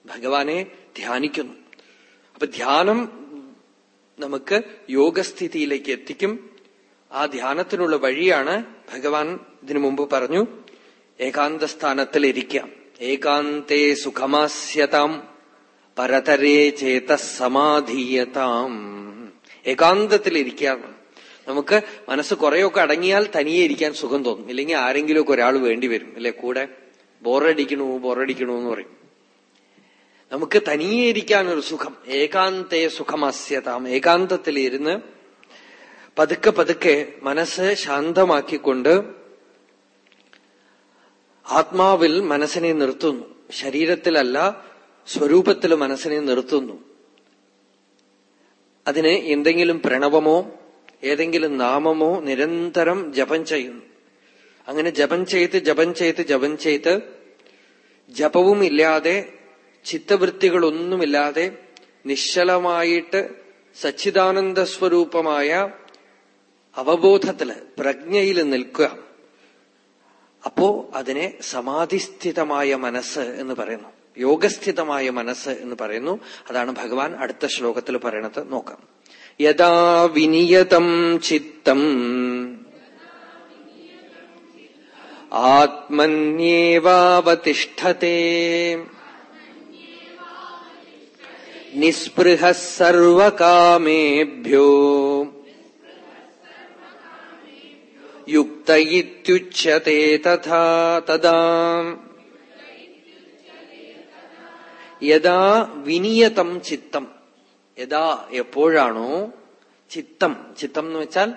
ഭഗവാനെ ധ്യാനിക്കുന്നു. അപ്പൊ ധ്യാനം നമുക്ക് യോഗസ്ഥിതിയിലേക്ക് എത്തിക്കും. ആ ധ്യാനത്തിനുള്ള വഴിയാണ് ഭഗവാൻ ഇതിനു മുമ്പ് പറഞ്ഞു. ഏകാന്തസ്ഥാനത്തിൽ ഇരിക്കാം ഏകാന്തേ സുഖമാസ്യതാം. പരതരേ ചേത സമാധീയതാം. ഏകാന്തത്തിൽ ഇരിക്കാം നമുക്ക് മനസ്സ് കുറെയൊക്കെ അടങ്ങിയാൽ തനിയെ ഇരിക്കാൻ സുഖം തോന്നും. ഇല്ലെങ്കിൽ ആരെങ്കിലുമൊക്കെ ഒരാൾ വേണ്ടി വരും. അല്ലെ? കൂടെ ബോറടിക്കണു ബോറടിക്കണു എന്ന് പറയും. നമുക്ക് തനിയെ ഇരിക്കാൻ ഒരു സുഖം. ഏകാന്തേ സുഖമസ്യതാം. ഏകാന്തത്തിൽ ഇരുന്ന് പതുക്കെ പതുക്കെ മനസ്സ് ശാന്തമാക്കിക്കൊണ്ട് ആത്മാവിൽ മനസ്സിനെ നിർത്തുന്നു. ശരീരത്തിലല്ല സ്വരൂപത്തിൽ മനസ്സിനെ നിർത്തുന്നു. അതിന് എന്തെങ്കിലും പ്രണവമോ ഏതെങ്കിലും നാമമോ നിരന്തരം ജപം ചെയ്യുന്നു. അങ്ങനെ ജപം ചെയ്ത് ജപം ചെയ്ത് ജപം ചെയ്ത് ജപവും ഇല്ലാതെ ചിത്തവൃത്തികളൊന്നുമില്ലാതെ നിശ്ചലമായിട്ട് സച്ചിദാനന്ദ സ്വരൂപമായ അവബോധത്തിൽ പ്രജ്ഞയിൽ നിൽക്കുക. അപ്പോ അതിനെ സമാധിസ്ഥിതമായ മനസ്സ് എന്ന് പറയുന്നു. യോഗസ്ഥിതമായ മനസ്സ് എന്ന് പറയുന്നു അതാണ് ഭഗവാൻ അടുത്ത ശ്ലോകത്തിൽ പറയണത് നോക്കാം യഥാ വിനിയതം ചിത്തം ആത്മന്യേവാവതിഷ്ഠത്തെ നിസ്പൃഹ സർവകാമേഭ്യോ യുക്ത ഇത്യുച്യത്തെ തഥാ തദാ യഥാ വിനിയതം ചിത്തം. യഥാ എപ്പോഴാണോ ചിത്തം. ചിത്തം എന്ന് വെച്ചാൽ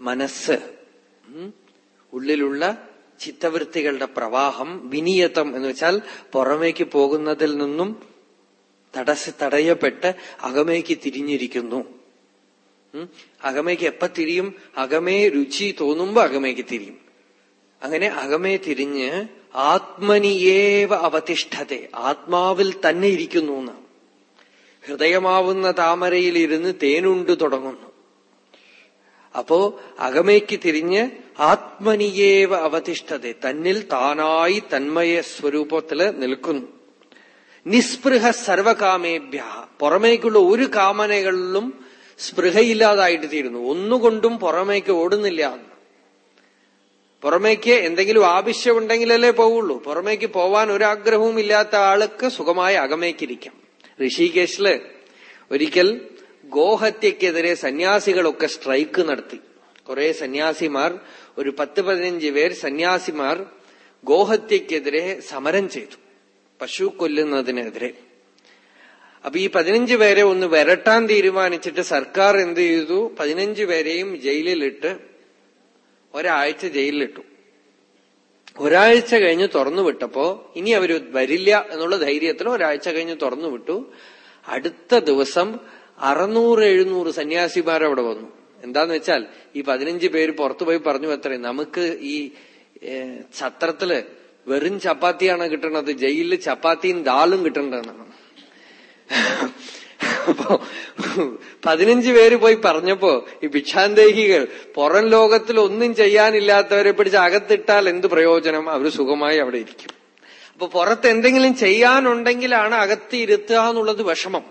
മനസ്സ്. ഉള്ളിലുള്ള ചിത്തവൃത്തികളുടെ പ്രവാഹം വിനിയതം എന്ന് വെച്ചാൽ പുറമേക്ക് പോകുന്നതിൽ നിന്നും തടസ്സ തടയപ്പെട്ട് അകമേക്ക് തിരിഞ്ഞിരിക്കുന്നു. അകമേക്ക് എപ്പ തിരിയും? അകമേ രുചി തോന്നുമ്പോ അകമേക്ക് തിരിയും. അങ്ങനെ അകമേ തിരിഞ്ഞ് ആത്മനിയേവ അവതിഷ്ഠത്തെ ആത്മാവിൽ തന്നെ ഇരിക്കുന്നു എന്ന് ഹൃദയമാവുന്ന താമരയിൽ ഇരുന്ന് തേനുണ്ട് തുടങ്ങുന്നു. അപ്പോ അകമേക്ക് തിരിഞ്ഞ് ആത്മനിയേവ അവതിഷ്ഠതെ തന്നിൽ താനായി തന്മയ സ്വരൂപത്തിൽ നിൽക്കുന്നു. നിസ്പൃഹ സർവകാമേഭ്യ പുറമേക്കുള്ള ഒരു കാമനകളിലും സ്പൃഹയില്ലാതായിട്ട് തീരുന്നു. ഒന്നുകൊണ്ടും പുറമേക്ക് ഓടുന്നില്ല പുറമേക്ക് എന്തെങ്കിലും ആവശ്യമുണ്ടെങ്കിലല്ലേ പോവുള്ളൂ. പുറമേക്ക് പോവാൻ ഒരാഗ്രഹവും ഇല്ലാത്ത ആൾക്ക് സുഖമായി അകമേക്കിരിക്കാം. ഋഷികേശിൽ ഒരിക്കൽ ഗോഹത്യക്കെതിരെ സന്യാസികളൊക്കെ സ്ട്രൈക്ക് നടത്തി. കുറെ സന്യാസിമാർ ഒരു പത്ത് പതിനഞ്ച് പേർ സന്യാസിമാർ ഗോഹത്യക്കെതിരെ സമരം ചെയ്തു. പശു കൊല്ലുന്നതിനെതിരെ. അപ്പൊ ഈ പതിനഞ്ച് പേരെ ഒന്ന് വരട്ടാൻ തീരുമാനിച്ചിട്ട് സർക്കാർ എന്ത് ചെയ്തു? പതിനഞ്ച് പേരെയും ജയിലിലിട്ട് ഒരാഴ്ച ജയിലിലിട്ടു. ഒരാഴ്ച കഴിഞ്ഞ് തുറന്നു വിട്ടപ്പോ ഇനി അവർ വരില്ല എന്നുള്ള ധൈര്യത്തിൽ ഒരാഴ്ച കഴിഞ്ഞ് തുറന്നു വിട്ടു. അടുത്ത ദിവസം അറുന്നൂറ് എഴുന്നൂറ് സന്യാസിമാർ അവിടെ വന്നു. എന്താന്ന് വെച്ചാൽ ഈ പതിനഞ്ച് പേര് പുറത്തു പോയി പറഞ്ഞു അത്രേ. നമുക്ക് ഈ ഛത്രത്തിൽ വെറും ചപ്പാത്തിയാണ് കിട്ടുന്നത് ജയിലിൽ ചപ്പാത്തിയും ദാലും കിട്ടേണ്ടതെന്നാണ്. അപ്പോ പതിനഞ്ച് പേര് പോയി പറഞ്ഞപ്പോ ഈ ഭിക്ഷാന്തേഹികൾ പുറം ലോകത്തിൽ ഒന്നും ചെയ്യാനില്ലാത്തവരെ പിടിച്ച് അകത്തിട്ടാൽ എന്ത് പ്രയോജനം? അവർ സുഖമായി അവിടെ ഇരിക്കും. അപ്പൊ പുറത്ത് എന്തെങ്കിലും ചെയ്യാനുണ്ടെങ്കിലാണ് അകത്ത് ഇരുത്തുക എന്നുള്ളത് വിഷമം.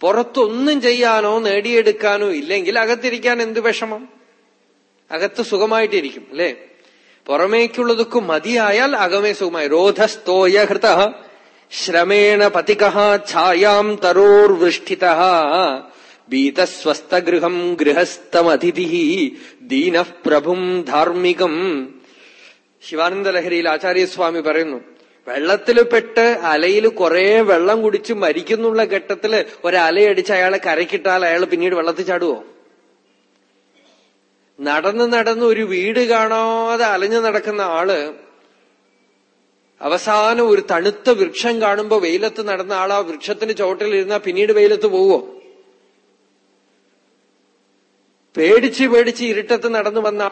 പുറത്തൊന്നും ചെയ്യാനോ നേടിയെടുക്കാനോ ഇല്ലെങ്കിൽ അകത്തിരിക്കാൻ എന്ത് വിഷമം? അകത്ത് സുഖമായിട്ടിരിക്കും അല്ലേ? പുറമേക്കുള്ളതൊക്കെ മതിയായാൽ അകമേ സുഖമായി. രോധസ്തോയ ഹൃത ശ്രമേണ പതിക ഛായാം തരോർവൃഷ്ഠിത ബീതസ്വസ്ഥഗൃഹം ഗൃഹസ്ഥമതിഥി ദീന പ്രഭും ധാർമ്മികം ശിവാനന്ദ ലഹരിയിൽ ആചാര്യസ്വാമി പറയുന്നു വെള്ളത്തിൽ പെട്ട് അലയിൽ കുറെ വെള്ളം കുടിച്ച് മരിക്കുന്നുള്ള ഘട്ടത്തിൽ ഒരലയടിച്ച് അയാളെ കരക്കിട്ടാൽ അയാൾ പിന്നീട് വെള്ളത്തിൽ ചാടുവോ? നടന്ന് നടന്ന് ഒരു വീട് കാണാതെ അലഞ്ഞു നടക്കുന്ന ആൾ അവസാനം ഒരു തണുത്ത വൃക്ഷം കാണുമ്പോ വെയിലത്ത് നടന്ന ആൾ ആ വൃക്ഷത്തിന് ചോട്ടിലിരുന്നാ പിന്നീട് വെയിലത്ത് പോവോ? പേടിച്ച് പേടിച്ച് ഇരുട്ടത്ത് നടന്നു വന്ന